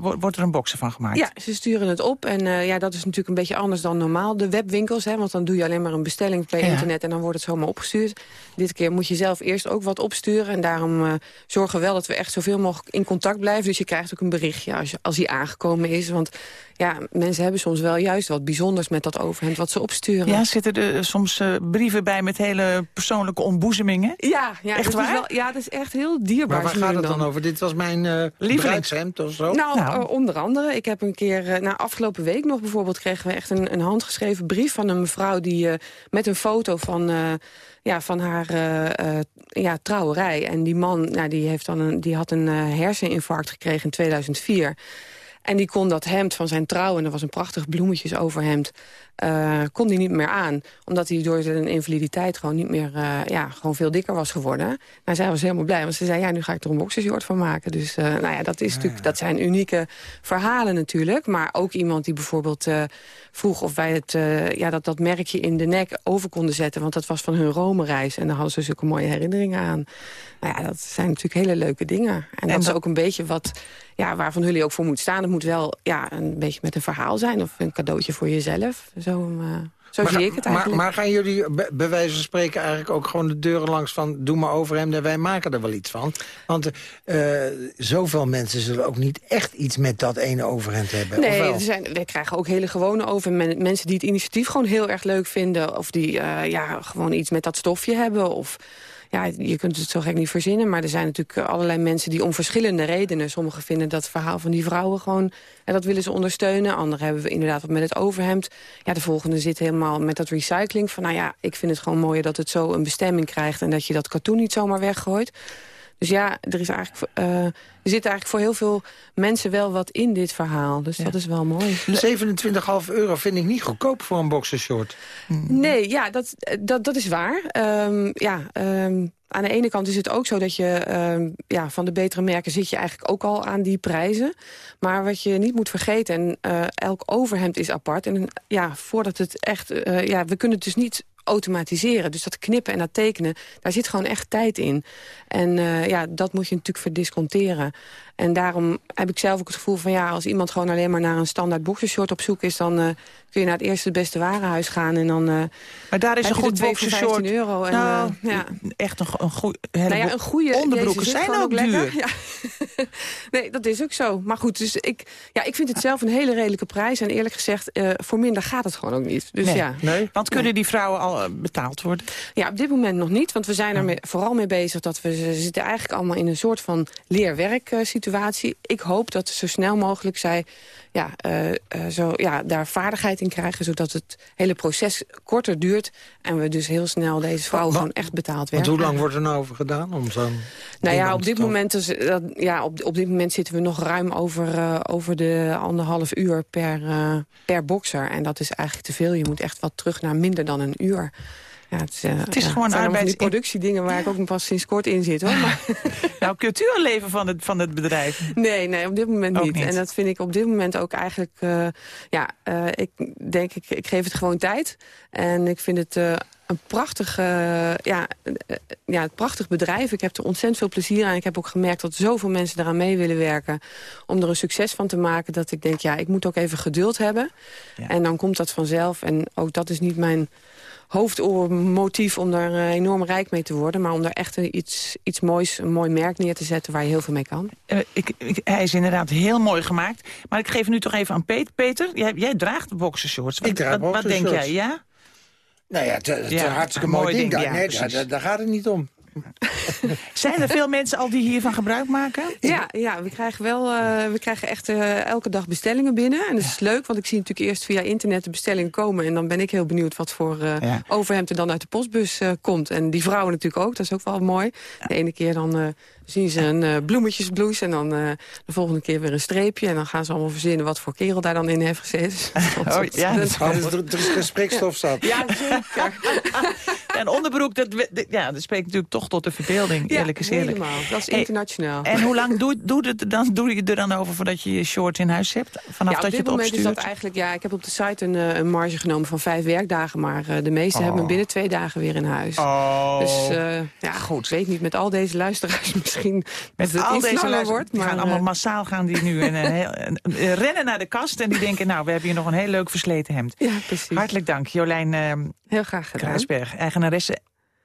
wo- wordt er een boxer van gemaakt. Ja, ze sturen het op. En eh, ja, dat is natuurlijk een beetje anders dan normaal. De webwinkels, hè, want dan doe je alleen maar een bestelling Ja. internet... en dan wordt het zomaar opgestuurd. Dit keer moet je zelf eerst ook wat opsturen. En daarom eh, zorgen we wel dat we echt zoveel mogelijk in contact blijven. Dus je krijgt ook een berichtje als, je, als die aangekomen is. Want ja, mensen hebben soms wel juist wat bijzonders met dat overhemd... wat ze opsturen. Ja, zitten er soms eh, brieven bij met hele persoonlijke ontboezemingen? Ja, ja, Echt dat waar? Is wel, ja, dat is echt heel dierbaar. Maar waar gaat het dan over? Dit was mijn eh bruidshemd of zo? Nou, Nou. eh, onder andere. Ik heb een keer, eh, nou, afgelopen week nog bijvoorbeeld... kregen we echt een, een handgeschreven brief van een mevrouw... die eh, met een foto van, eh, ja, van haar eh, eh, ja, trouwerij. En die man nou, die heeft dan een, die had een eh, herseninfarct gekregen in 2004... En die kon dat hemd van zijn trouw, en er was een prachtig bloemetjes overhemd... eh, kon die niet meer aan. Omdat hij door zijn invaliditeit gewoon niet meer... eh, ja, gewoon veel dikker was geworden. Nou, zij was helemaal blij, want ze zei... ja, nu ga ik er een boxershort van maken. Dus eh, nou ja, dat, is natuurlijk, dat zijn unieke verhalen natuurlijk. Maar ook iemand die bijvoorbeeld vroeg of wij het, ja, dat, dat merkje in de nek over konden zetten. Want dat was van hun Rome-reis. En daar hadden ze zulke mooie herinneringen aan. Nou ja, dat zijn natuurlijk hele leuke dingen. En, dat is ook een beetje wat... Ja, waarvan jullie ook voor moet staan. Het moet wel ja, een beetje met een verhaal zijn... of een cadeautje voor jezelf. Zo, uh, zo maar, zie ik het eigenlijk. Maar, maar gaan jullie bij wijze van spreken eigenlijk ook gewoon de deuren langs van... doe maar over hem en wij maken er wel iets van? Want uh, zoveel mensen zullen ook niet echt iets met dat ene overhemd hebben. Nee, er zijn, we krijgen ook hele gewone over. mensen die het initiatief gewoon heel erg leuk vinden... of die uh, ja, gewoon iets met dat stofje hebben... of ja, je kunt het zo gek niet verzinnen. Maar er zijn natuurlijk allerlei mensen die om verschillende redenen... sommigen vinden dat verhaal van die vrouwen gewoon... en dat willen ze ondersteunen. Anderen hebben we inderdaad wat met het overhemd. Ja, de volgende zit helemaal met dat recycling. Van nou ja, ik vind het gewoon mooier dat het zo een bestemming krijgt... en dat je dat katoen niet zomaar weggooit. Dus ja, er, is eigenlijk, uh, er zit eigenlijk voor heel veel mensen wel wat in dit verhaal. Dus dat is wel mooi. 27,5 euro vind ik niet goedkoop voor een boxershort. Nee, ja, dat, dat, dat is waar. Um, ja, um, aan de ene kant is het ook zo dat je um, ja, van de betere merken zit je eigenlijk ook al aan die prijzen. Maar wat je niet moet vergeten, en uh, elk overhemd is apart. En ja, voordat het echt, uh, ja, we kunnen het dus niet automatiseren. Dus dat knippen en dat tekenen, daar zit gewoon echt tijd in. En uh, ja, dat moet je natuurlijk verdisconteren. En daarom heb ik zelf ook het gevoel van... ja, als iemand gewoon alleen maar naar een standaard boxershort op zoek is... dan uh, kun je naar het eerste beste warenhuis gaan en dan... Uh, maar daar is een goed boxershort... euro. En, nou, ja. echt een, een, goeie, nou ja, een goede onderbroeken zijn ook, ook duur. Ja. nee, dat is ook zo. Maar goed, dus ik, ja, ik vind het zelf een hele redelijke prijs. En eerlijk gezegd, voor minder gaat het gewoon ook niet. Dus, nee. Ja. Nee? Want kunnen die vrouwen al betaald worden? Ja, op dit moment nog niet. Want we zijn er mee, vooral mee bezig dat we... Ze zitten eigenlijk allemaal in een soort van leerwerk situatie. Ik hoop dat zo snel mogelijk zij ja, uh, uh, zo, ja, daar vaardigheid in krijgen... zodat het hele proces korter duurt... en we dus heel snel deze vrouw gewoon echt betaald werden. Want hoe lang wordt er nou over gedaan? Om zo'n nou ja, op dit, moment is, uh, ja op, op dit moment zitten we nog ruim over, over de anderhalf uur per, per bokser. En dat is eigenlijk te veel. Je moet echt wat terug naar minder dan een uur. Ja, het, uh, het is ja, gewoon arbeids... die productiedingen waar ik ook pas sinds kort in zit. Hoor. Maar nou, cultuurleven van het, van het bedrijf? Nee, nee, op dit moment niet. niet. En dat vind ik op dit moment ook eigenlijk... Uh, ja, uh, ik denk, ik, ik geef het gewoon tijd. En ik vind het een prachtig, ja, ja, het prachtig bedrijf. Ik heb er ontzettend veel plezier aan. Ik heb ook gemerkt dat zoveel mensen eraan mee willen werken... om er een succes van te maken. Dat ik denk, ja, ik moet ook even geduld hebben. Ja. En dan komt dat vanzelf. En ook dat is niet mijn hoofdmotief om daar uh, enorm rijk mee te worden... maar om daar echt iets, iets moois, een mooi merk neer te zetten... waar je heel veel mee kan. Uh, ik, ik, hij is inderdaad heel mooi gemaakt. Maar ik geef nu toch even aan Peter. Peter, jij, jij draagt de boxershorts. Wat, ik draag wat, wat denk jij, ja? Nou ja, het is ja, een hartstikke mooi, mooi ding. ding. Ja, nee, daar, daar, daar gaat het niet om. Zijn er veel mensen al die hiervan gebruik maken? Ja, ja we krijgen wel uh, we krijgen echt uh, elke dag bestellingen binnen. En dat is leuk, want ik zie natuurlijk eerst via internet de bestelling komen. En dan ben ik heel benieuwd wat voor uh, ja. overhemd er dan uit de postbus komt. En die vrouwen natuurlijk ook, dat is ook wel mooi. De ene keer dan zien ze een uh, bloemetjesblouse en dan uh, de volgende keer weer een streepje. En dan gaan ze allemaal verzinnen wat voor kerel daar dan in heeft gezeten. oh, ja, dat, dat, is, er is gesprekstof zat. Ja, zeker. en onderbroek, dat, ja, dat spreekt natuurlijk toch tot de verbeelding, ja, eerlijk is eerlijk. helemaal. Dat is internationaal. En hoe lang doe, doe, het dan, doe je er dan over voordat je je shorts in huis hebt? Vanaf ja, dat je het moment opstuurt? is dat eigenlijk, ja, ik heb op de site een, uh, een marge genomen van vijf werkdagen. Maar uh, de meeste oh. hebben binnen twee dagen weer in huis. Oh. Dus uh, ja, goed. ik weet niet met al deze luisteraars misschien... Met het al deze wordt, die maar, gaan allemaal massaal gaan die nu en, en, en, rennen naar de kast. En die denken, nou, we hebben hier nog een heel leuk versleten hemd. Ja, precies. Hartelijk dank, Jolijn Heel graag gedaan. Kruisberg, eigenaresse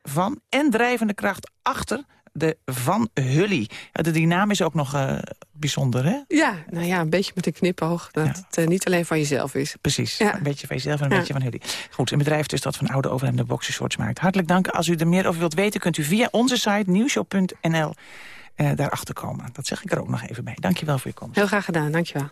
van en drijvende kracht achter de Van Hully. Die naam is ook nog uh, bijzonder, hè? Ja, nou ja, een beetje met een knipoog. Dat ja. het uh, niet alleen van jezelf is. Precies, ja. een beetje van jezelf en een ja. beetje van Hully. Goed, een bedrijf dus dat van oude overhemden boxershorts maakt. Hartelijk dank. Als u er meer over wilt weten, kunt u via onze site nieuwshow.nl uh, daarachter komen. Dat zeg ik er ook nog even bij. Dankjewel voor je komst. Heel graag gedaan, dankjewel.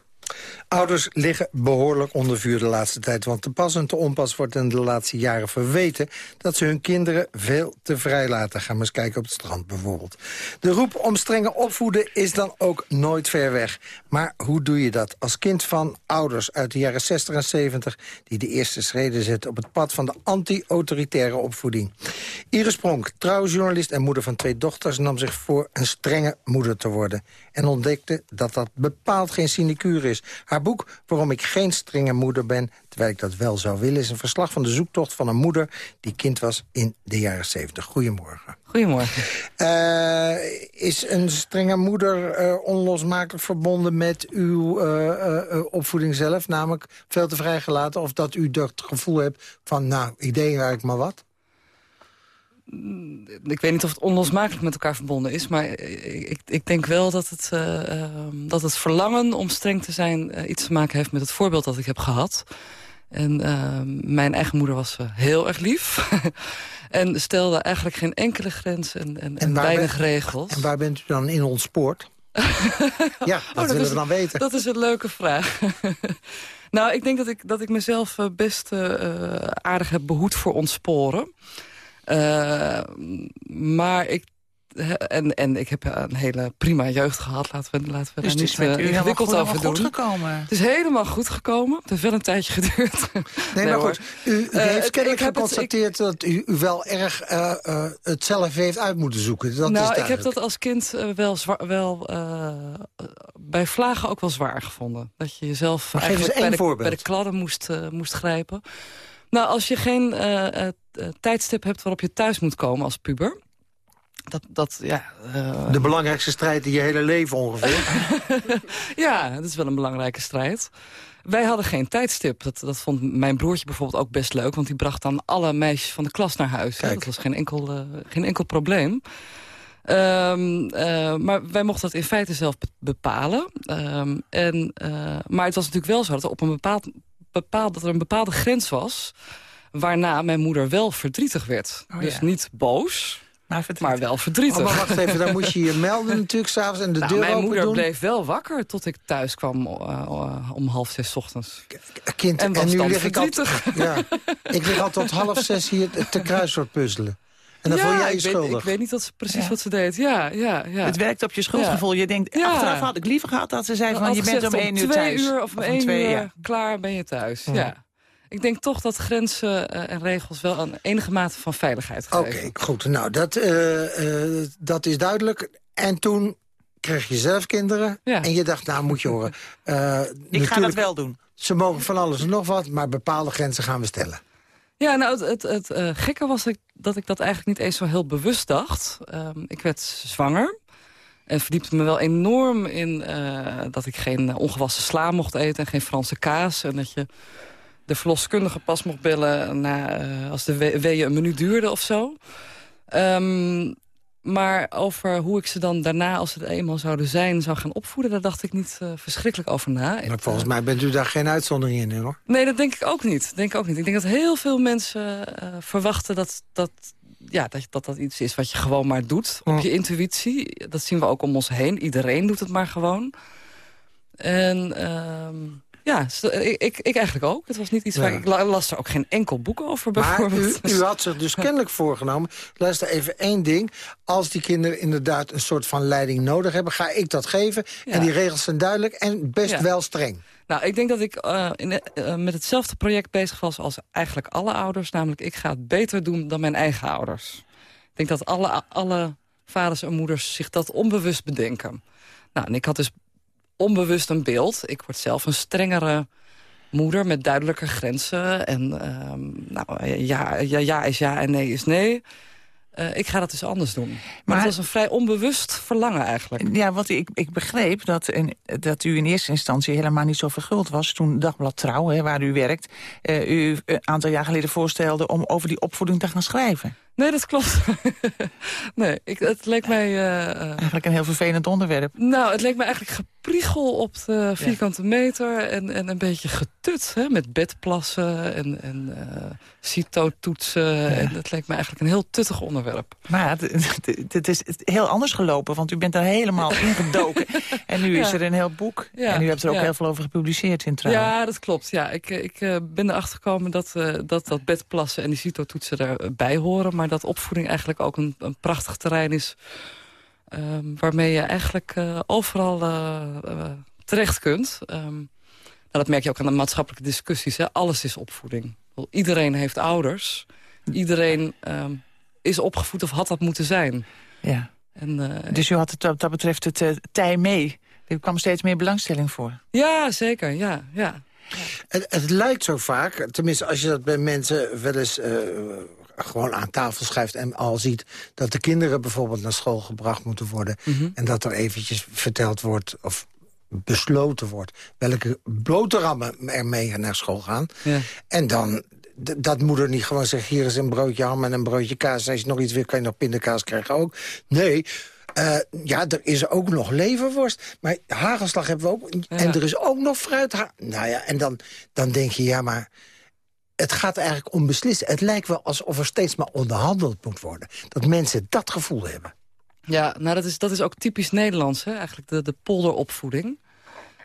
Ouders liggen behoorlijk onder vuur de laatste tijd... want te pas en te onpas wordt in de laatste jaren verweten... dat ze hun kinderen veel te vrij laten. Gaan we eens kijken op het strand bijvoorbeeld. De roep om strenge opvoeden is dan ook nooit ver weg. Maar hoe doe je dat als kind van ouders uit de jaren 60 en 70... die de eerste schreden zetten op het pad van de anti-autoritaire opvoeding? Iris Pronk, trouwjournalist en moeder van twee dochters... nam zich voor een strenge moeder te worden... en ontdekte dat dat bepaald geen sinecure is. Haar boek Waarom ik geen strenge moeder ben, terwijl ik dat wel zou willen... is een verslag van de zoektocht van een moeder die kind was in de jaren 70. Goedemorgen. Goedemorgen. Uh, is een strenge moeder uh, onlosmakelijk verbonden met uw uh, opvoeding zelf? Namelijk veel te vrijgelaten? Of dat u dat gevoel hebt van, nou, ik deed eigenlijk maar wat? Mm, ik weet niet of het onlosmakelijk met elkaar verbonden is... maar ik, ik denk wel dat het, dat het verlangen om streng te zijn... iets te maken heeft met het voorbeeld dat ik heb gehad. En mijn eigen moeder was heel erg lief... En stelde eigenlijk geen enkele grens en, en, en weinig regels. En waar bent u dan in ontspoord? ja, dat, oh, dat willen is, we dan weten. Dat is een leuke vraag. nou, ik denk dat ik, dat ik mezelf eh, best aardig heb behoed voor ontsporen. Uh, maar ik en, en ik heb een hele prima jeugd gehad. Laten we, laten we dus daar niet uh, ingewikkeld over doen. Goed gekomen. Het is helemaal goed gekomen. Het heeft wel een tijdje geduurd. Nee, maar goed. U, u uh, heeft kennelijk geconstateerd dat u, u wel erg uh, uh, het zelf heeft uit moeten zoeken. Dat nou, is ik heb dat als kind wel, zwaar, wel bij vlagen ook wel zwaar gevonden. Dat je jezelf eigenlijk bij de, bij de kladden moest, moest grijpen. Nou, als je geen tijdstip hebt waarop je thuis moet komen als puber dat, dat, ja, uh... De belangrijkste strijd in je hele leven ongeveer. ja, dat is wel een belangrijke strijd. Wij hadden geen tijdstip. Dat, dat vond mijn broertje bijvoorbeeld ook best leuk. Want die bracht dan alle meisjes van de klas naar huis. Dat was geen enkel, uh, geen enkel probleem. Um, uh, maar wij mochten dat in feite zelf bepalen. Um, en, maar het was natuurlijk wel zo dat op een bepaald, bepaald, dat er een bepaalde grens was... waarna mijn moeder wel verdrietig werd. Oh, dus ja. niet boos, maar, maar, wel verdrietig. Oh, maar wacht even, dan moest je je melden natuurlijk s'avonds en de nou, deur Mijn moeder doen. bleef wel wakker tot ik thuis kwam uh, om half zes ochtends. Kind, en, en nu lig verdrietig. ik al, ja, ik lig al tot half zes hier te kruiswoord puzzelen. En dan ja, voel jij je schuldig. Weet, ik weet niet wat ze, precies ja. wat ze deed. Ja, ja, ja. Het werkt op je schuldgevoel. Je denkt, achteraf had ik liever gehad dat ze zei van je bent om één uur thuis. twee uur of om één twee, uur klaar ben je thuis. ja. Ik denk toch dat grenzen uh, en regels wel een enige mate van veiligheid geven. Oké, okay, goed. Nou, dat, uh, uh, dat is duidelijk. En toen kreeg je zelf kinderen. Ja. En je dacht, nou moet je horen. ik ga dat wel doen. Ze mogen van alles en nog wat, maar bepaalde grenzen gaan we stellen. Ja, nou, het, het, het gekke was dat ik dat eigenlijk niet eens zo heel bewust dacht. Um, ik werd zwanger. En verdiepte me wel enorm in dat ik geen ongewassen sla mocht eten... en geen Franse kaas. En dat je de verloskundige pas mocht bellen na, uh, als de weeën een minuut duurde of zo. Um, maar over hoe ik ze dan daarna, als ze er eenmaal zouden zijn... zou gaan opvoeden, daar dacht ik niet uh, verschrikkelijk over na. Maar volgens mij bent u daar geen uitzondering in, hoor. Nee, dat denk ik ook niet. Denk ik, ook niet. ik denk dat heel veel mensen uh, verwachten dat, dat, ja, dat, dat dat iets is wat je gewoon maar doet. Op je intuïtie. Dat zien we ook om ons heen. Iedereen doet het maar gewoon. En... Um, ja, ik, ik eigenlijk ook. Het was niet iets ja. waar ik las er ook geen enkel boek over bijvoorbeeld. Maar u, u had zich dus kennelijk voorgenomen. Luister even één ding. Als die kinderen inderdaad een soort van leiding nodig hebben... ga ik dat geven. Ja. En die regels zijn duidelijk en best ja. wel streng. Nou, ik denk dat ik uh, in, uh, met hetzelfde project bezig was als eigenlijk alle ouders. Namelijk, ik ga het beter doen dan mijn eigen ouders. Ik denk dat alle, alle vaders en moeders zich dat onbewust bedenken. Nou, en ik had dus onbewust een beeld. Ik word zelf een strengere moeder met duidelijke grenzen. En um, nou, ja, ja, ja is ja en nee is nee. Uh, ik ga dat dus anders doen. Maar, maar het was een vrij onbewust verlangen eigenlijk. Ja, want ik, ik begreep dat, in, dat u in eerste instantie helemaal niet zo verguld was... toen Dagblad Trouw, hè, waar u werkt, uh, u een aantal jaar geleden voorstelde... om over die opvoeding te gaan schrijven. Nee, dat klopt. nee, ik, het leek mij... Uh, eigenlijk een heel vervelend onderwerp. Nou, het leek me eigenlijk gepriegel op de vierkante ja. meter... En, en een beetje getut, hè, met bedplassen en, en uh, CITO-toetsen. Ja. En het leek me eigenlijk een heel tuttig onderwerp. Maar het, het is heel anders gelopen, want u bent er helemaal ingedoken. en nu is er een heel boek. En u hebt er ook heel veel over gepubliceerd in Trouw. Ja, dat klopt. Ja, ik, ik ben erachter gekomen dat, dat dat bedplassen en die CITO-toetsen erbij horen... Maar dat opvoeding eigenlijk ook een, een prachtig terrein is... Um, waarmee je eigenlijk uh, overal uh, uh, terecht kunt. Um, nou, dat merk je ook aan de maatschappelijke discussies. Hè? Alles is opvoeding. Iedereen heeft ouders. Iedereen um, is opgevoed of had dat moeten zijn. Ja. En, dus u had het wat dat betreft het tij mee Er kwam steeds meer belangstelling voor. Ja, zeker. Ja, ja. Het, het lijkt zo vaak, tenminste als je dat bij mensen wel eens eh, gewoon aan tafel schuift... en al ziet dat de kinderen bijvoorbeeld naar school gebracht moeten worden... Mhm. en dat er eventjes verteld wordt of besloten wordt... welke boterhammen er mee naar school gaan. Ja. En dan dat moeder niet gewoon zegt... hier is een broodje ham en een broodje kaas. En als je nog iets wil, kan je nog pindakaas krijgen ook. Nee, eh, ja, er is ook nog leverworst. Maar hagelslag hebben we ook. En er is ook nog fruit. Nou ja, en dan, dan denk je, ja, maar... Het gaat eigenlijk om beslissen. Het lijkt wel alsof er steeds maar onderhandeld moet worden. Dat mensen dat gevoel hebben. Ja, nou dat is, dat is ook typisch Nederlands, hè? eigenlijk de, de polderopvoeding.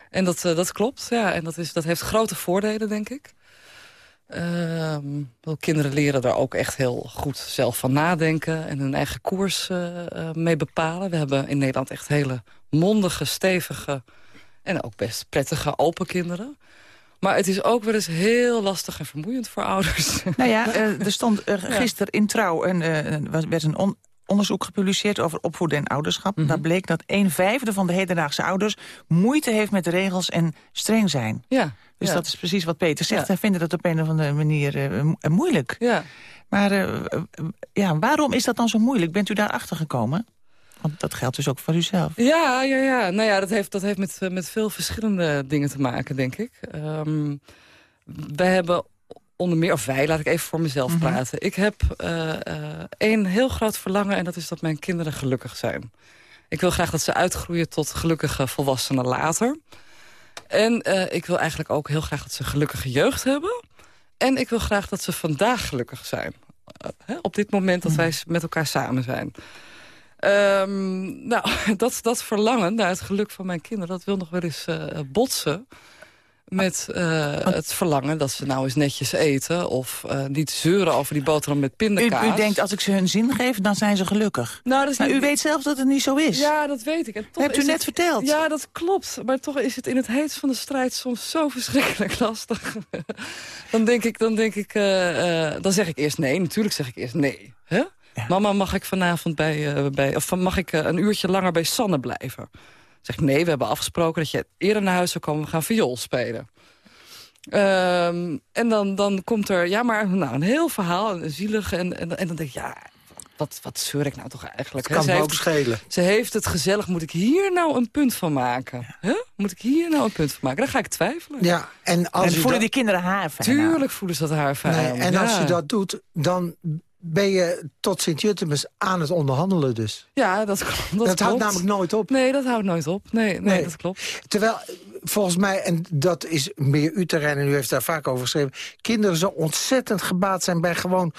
En dat, eh, dat klopt, ja. En dat, is, dat heeft grote voordelen, denk ik. Ehm, wel, kinderen leren daar ook echt heel goed zelf van nadenken... en hun eigen koers eh, eh, mee bepalen. We hebben in Nederland echt hele mondige, stevige... en ook best prettige, open kinderen. Maar het is ook wel eens heel lastig en vermoeiend voor ouders. Nou ja, eh, er stond eh, gisteren in Trouw... en er was- werd een on- onderzoek gepubliceerd over opvoeden en ouderschap. Mhm. Daar bleek dat een vijfde van de hedendaagse ouders... moeite heeft met de regels en streng zijn. Ja, Dus ja. dat is precies wat Peter zegt. Ja. Hij vindt het op een of andere manier eh, mo- eh, moeilijk. Ja. Maar eh, eh, ja, waarom is dat dan zo moeilijk? Bent u daar achter gekomen? Want dat geldt dus ook voor uzelf. Ja, ja, ja. Nou ja, dat heeft, dat heeft met, met veel verschillende dingen te maken, denk ik. Ehm wij hebben onder meer, of wij, laat ik even voor mezelf Mhm. praten. Ik heb eh, eh, één heel groot verlangen en dat is dat mijn kinderen gelukkig zijn. Ik wil graag dat ze uitgroeien tot gelukkige volwassenen later. En eh, ik wil eigenlijk ook heel graag dat ze gelukkige jeugd hebben. En ik wil graag dat ze vandaag gelukkig zijn. Hè, op dit moment dat wij s- met elkaar samen zijn. Ehm, nou, dat, dat verlangen naar het geluk van mijn kinderen... dat wil nog wel eens eh, botsen met eh, het verlangen dat ze nou eens netjes eten... of eh, niet zeuren over die boterham met U, pindakaas. u denkt, als ik ze hun zin geef, dan zijn ze gelukkig. Nou, dat is maar u weet zelf dat het niet zo is. Ja, dat weet ik. En toch Hebt u net het- verteld. Ja, dat klopt. Maar toch is het in het heet van de strijd soms zo verschrikkelijk lastig. dan denk ik, dan denk ik, dan zeg ik eerst nee. Natuurlijk zeg ik eerst nee. Hè? Mama, mag ik vanavond bij, eh, bij of mag ik eh, een uurtje langer bij Sanne blijven? zeg ik nee, we hebben afgesproken dat je eerder naar huis zou komen. We gaan viool spelen. Ehm, en dan, dan komt er, ja, maar nou, een heel verhaal, en zielig. En, en, en dan denk ik, ja, wat, wat zeur ik nou toch eigenlijk? Het kan Ze me ook het- schelen. Ze heeft het gezellig. Moet ik hier nou een punt van maken? Huh? Moet ik hier nou een punt van maken? Dan ga ik twijfelen. Ja, en als en voelen dat- die kinderen haar fijn Tuurlijk voelen ze dat haar fijn. Nee, en als je dat doet, dan ben je tot Sint-Jutemus aan het onderhandelen dus. Ja, dat klopt. Dat, Dat houdt klopt. namelijk nooit op. Nee, dat houdt nooit op. Nee, nee, Nee. dat klopt. Terwijl, volgens mij, en dat is meer uw terrein... en u heeft daar vaak over geschreven... kinderen zo ontzettend gebaat zijn bij gewoon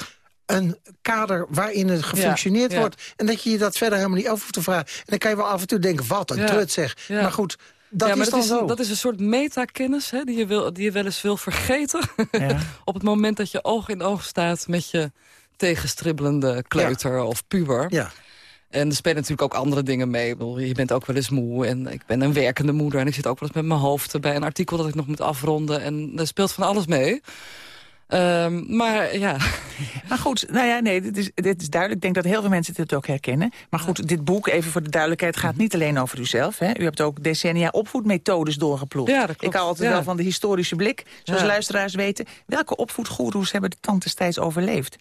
een kader waarin het gefunctioneerd ja. wordt. En dat je je dat verder helemaal niet af hoeft te vragen. En dan kan je wel af en toe denken, wat een Ja. trut zeg. Ja. Maar goed, dat ja, maar is dan dat zo. Is, dat is een soort metakennis hè, die, je wil, die je wel eens wil vergeten. Ja. Op het moment dat je oog in oog staat met je tegenstribbelende kleuter of puber. Ja. En er spelen natuurlijk ook andere dingen mee. Je bent ook wel eens moe en ik ben een werkende moeder... en ik zit ook wel eens met mijn hoofd bij een artikel dat ik nog moet afronden. En er speelt van alles mee. Ehm, maar ja, Maar goed, nou ja, nee, dit is, dit is duidelijk. Ik denk dat heel veel mensen dit ook herkennen. Maar goed, dit boek, even voor de duidelijkheid, Mhm. gaat niet alleen over uzelf. Hè. U hebt ook decennia opvoedmethodes doorgeploegd. Ja, dat klopt. Ik hou altijd Ja. wel van de historische blik. Zoals luisteraars weten. Welke opvoedgoeroes hebben de tand destijds overleefd?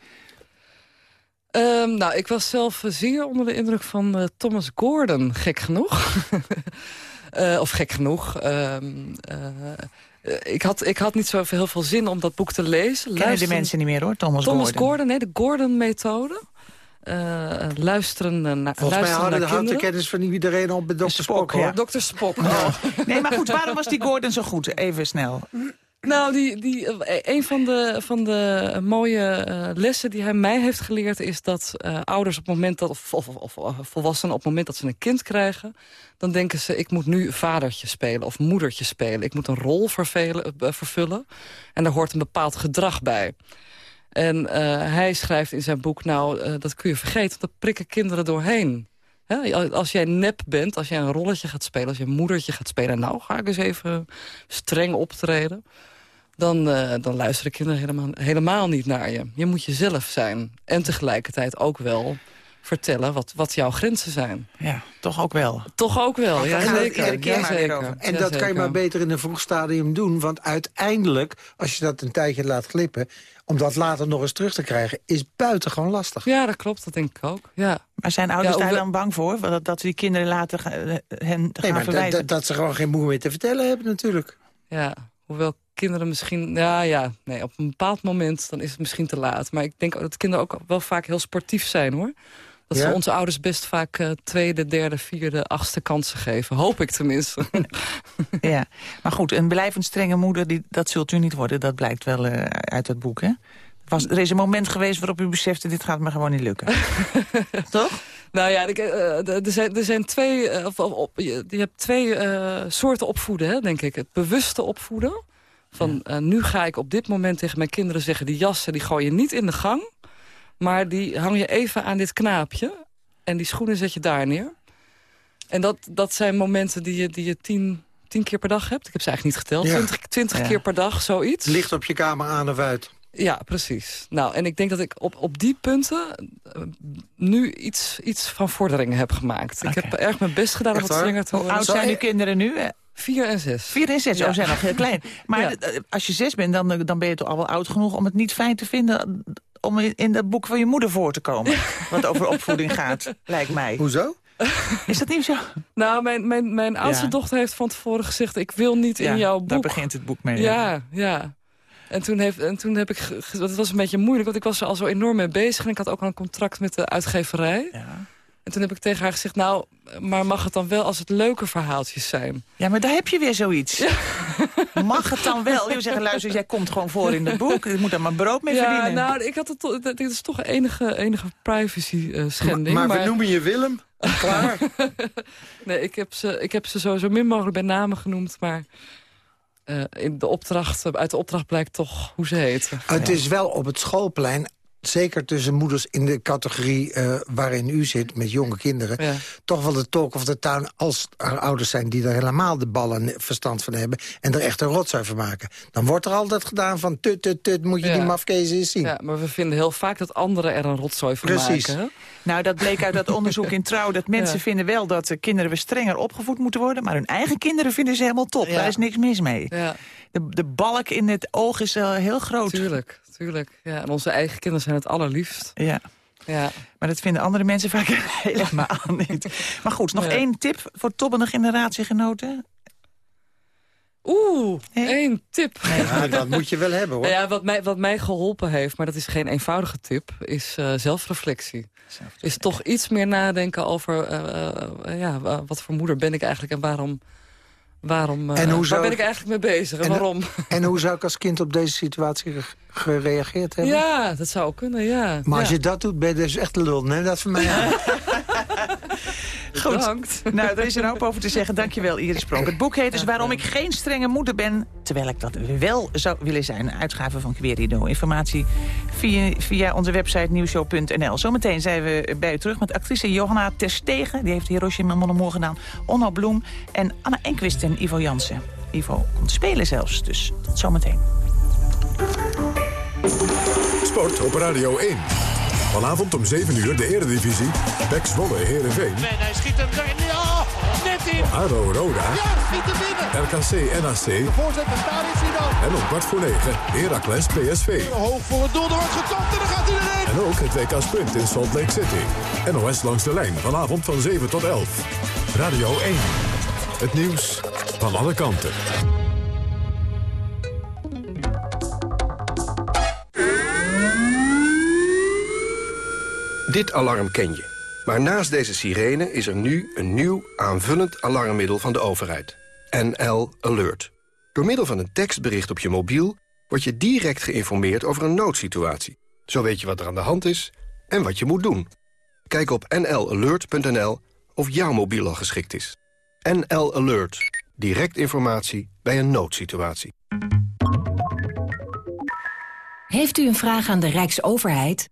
Ehm, nou, ik was zelf zeer onder de indruk van eh, Thomas Gordon, gek genoeg. Eh, of gek genoeg. Ehm, eh, eh, ik, had, ik had niet zo heel veel zin om dat boek te lezen. Kennen de mensen niet meer hoor, Thomas, Thomas Gordon. Gordon, nee, de Gordon-methode. Eh, luisteren eh, naar Volgens mij luisteren houden de naar houten kinderen. kennis van iedereen op bij Dr. Spock. hoor. ja. Dr. Spock. Nee, maar goed, waarom was die Gordon zo goed? Even snel. Nou, die, die, eh, een van de, van de mooie eh, lessen die hij mij heeft geleerd... is dat eh, ouders op het moment dat, of, of, volwassenen op het moment dat ze een kind krijgen... dan denken ze, ik moet nu vadertje spelen of moedertje spelen. Ik moet een rol vervullen en daar hoort een bepaald gedrag bij. En hij schrijft in zijn boek, nou, dat kun je vergeten... daar prikken kinderen doorheen. Als jij nep bent, als jij een rolletje gaat spelen... als je een moedertje gaat spelen... nou, ga ik eens even streng optreden... dan, eh, dan luisteren kinderen helemaal, helemaal niet naar je. Je moet jezelf zijn. En tegelijkertijd ook wel vertellen wat, wat jouw grenzen zijn. Ja, toch ook wel. Toch ook wel, ja, zeker. Ja, maar zeker. En Ja, dat kan je maar beter in een vroeg stadium doen. Want uiteindelijk, als je dat een tijdje laat glippen... om dat later nog eens terug te krijgen, is buitengewoon lastig. Ja, dat klopt, dat denk ik ook. Ja. Maar zijn ouders Ja, daar dan bang voor? Dat, dat die kinderen later eh, hen Nee, gaan maar dat, verwijzen? dat, dat ze gewoon geen moe meer te vertellen hebben natuurlijk. Ja, hoewel kinderen misschien... Ja, ja, nee, op een bepaald moment dan is het misschien te laat. Maar ik denk dat kinderen ook wel vaak heel sportief zijn, hoor. Dat Ja? ze onze ouders best vaak eh, tweede, derde, vierde, achtste kansen geven. Hoop ik tenminste. Ja, maar goed, een blijvend strenge moeder, die, dat zult u niet worden. Dat blijkt wel eh, uit het boek, hè? Was, er is een moment geweest waarop u besefte... dit gaat me gewoon niet lukken. Toch? Nou ja, eh, er zijn, er zijn twee, of, je, je hebt twee soorten opvoeden, hè, denk ik. Het bewuste opvoeden. Van eh, nu ga ik op dit moment tegen mijn kinderen zeggen... die jassen die gooi je niet in de gang. Maar die hang je even aan dit knaapje. En die schoenen zet je daar neer. En dat, dat zijn momenten die je, die je tien, tien keer per dag hebt. Ik heb ze eigenlijk niet geteld. Ja. Twintig, twintig Ja. keer per dag, zoiets. Licht op je kamer aan of uit. Ja, precies. Nou, en ik denk dat ik op, op die punten eh, nu iets, iets van vorderingen heb gemaakt. Ik heb erg mijn best gedaan om wat strenger te Hoe worden. oud zijn uw kinderen nu? Eh, Vier en zes. Vier en zes, Ja. oh, zijn nog heel klein. Maar Ja. eh, als je zes bent, dan, dan ben je toch al wel oud genoeg... om het niet fijn te vinden om in, in dat boek van je moeder voor te komen. Wat over opvoeding gaat, lijkt mij. Hoezo? Is dat niet zo? Nou, mijn, mijn, mijn oudste Ja. dochter heeft van tevoren gezegd... ik wil niet Ja, in jouw boek. daar begint het boek mee. Ja, ja. En toen, heeft, en toen heb ik... Dat was een beetje moeilijk, want ik was er al zo enorm mee bezig. En ik had ook al een contract met de uitgeverij. En toen heb ik tegen haar gezegd... nou, maar mag het dan wel als het leuke verhaaltjes zijn? Ja, maar daar heb je weer zoiets. Mag het dan wel? Je zeggen, luister, jij komt gewoon voor in het boek. Je moet daar maar brood mee ja, verdienen. nou, ik had het, to- dit is toch enige, enige privacy eh, schending. Maar, we noemen je Willem. Klaar. nee, ik heb, ze, ik heb ze zo, zo min mogelijk bij namen genoemd, maar in de opdracht, uit de opdracht blijkt toch hoe ze heten. Het is wel op het schoolplein, zeker tussen moeders in de categorie eh, waarin u zit... met jonge kinderen, Ja. toch wel de talk of the town... als er ouders zijn die er helemaal de ballen verstand van hebben... en er echt een rotzooi van maken. Dan wordt er altijd gedaan van tut, tut, tut, moet je Ja. die mafkezen eens zien. Ja, maar we vinden heel vaak dat anderen er een rotzooi van Precies. maken. hè? Nou, dat bleek uit dat onderzoek in Trouw... dat mensen Ja. vinden wel dat de kinderen weer strenger opgevoed moeten worden... maar hun eigen kinderen vinden ze helemaal top. Ja. Daar is niks mis mee. Ja. De, de balk in het oog is eh, heel groot. Tuurlijk, tuurlijk. Ja, en onze eigen kinderen zijn het allerliefst. Ja. Ja. Maar dat vinden andere mensen vaak helemaal niet. Maar goed, nog Ja. één tip voor tobbende generatiegenoten. Oeh, één tip. Ja, dat moet je wel hebben, hoor. Ja, wat, mij, wat mij geholpen heeft, maar dat is geen eenvoudige tip, is eh, zelfreflectie. Is toch iets meer nadenken over eh, ja, wa- wat voor moeder ben ik eigenlijk en waarom, waarom eh, En hoe waar ben ik- eigenlijk mee bezig en, En- waarom. En hoe zou ik als kind op deze situatie ge- gereageerd hebben? Ja, dat zou kunnen, ja. Maar als je dat doet, ben je dus echt lul. Neem dat van mij aan. Goed. Bedankt. Nou, er is een hoop over te zeggen. Dankjewel, Iris Pronk. Het boek heet dus Waarom ik geen strenge moeder ben... terwijl ik dat wel zou willen zijn. Een uitgave van Querido. Informatie via, via onze website nieuwshow.nl. Zometeen zijn we bij u terug met actrice Johanna Terstegen. Die heeft Hiroshima Mon Amour gedaan. Onno Bloem en Anna Enquist en Ivo Jansen. Ivo komt spelen zelfs, dus tot zometeen. Sport op Radio 1. Vanavond om 7 uur de Eredivisie. Pek Zwolle Heerenveen. En hij schiet hem erin. Ja, net in. ADO Roda. Ja, schiet hem binnen. RKC NAC. De voorzet, en daar is hij dan. En om kwart voor 9 Heracles PSV. Hoog voor het doel, er wordt getopt en dan gaat hij erin. En ook het WK Sprint in Salt Lake City. NOS langs de lijn vanavond van 7 tot 11. Radio 1. Het nieuws van alle kanten. Dit alarm ken je. Maar naast deze sirene is er nu een nieuw aanvullend alarmmiddel van de overheid. NL Alert. Door middel van een tekstbericht op je mobiel... word je direct geïnformeerd over een noodsituatie. Zo weet je wat er aan de hand is en wat je moet doen. Kijk op nlalert.nl of jouw mobiel al geschikt is. NL Alert. Direct informatie bij een noodsituatie. Heeft u een vraag aan de Rijksoverheid?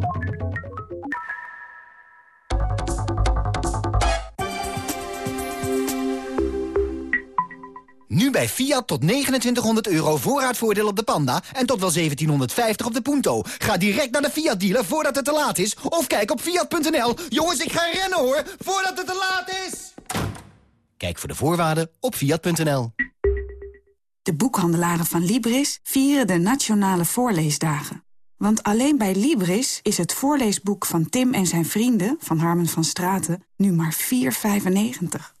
Nu bij Fiat tot 2900 euro voorraadvoordeel op de Panda en tot wel 1750 op de Punto. Ga direct naar de Fiat dealer voordat het te laat is of kijk op fiat.nl. Jongens, ik ga rennen hoor, voordat het te laat is! Kijk voor de voorwaarden op fiat.nl. De boekhandelaren van Libris vieren de Nationale Voorleesdagen. Want alleen bij Libris is het voorleesboek van Tim en zijn vrienden... van Harmen van Straten nu maar 4,95.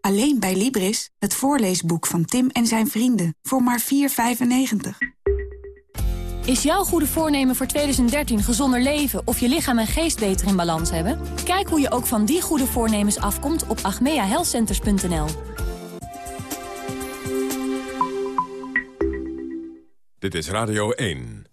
Alleen bij Libris, het voorleesboek van Tim en zijn vrienden. Voor maar 4,95. Is jouw goede voornemen voor 2013 gezonder leven of je lichaam en geest beter in balans hebben? Kijk hoe je ook van die goede voornemens afkomt op agmeahealthcenters.nl. Dit is Radio 1.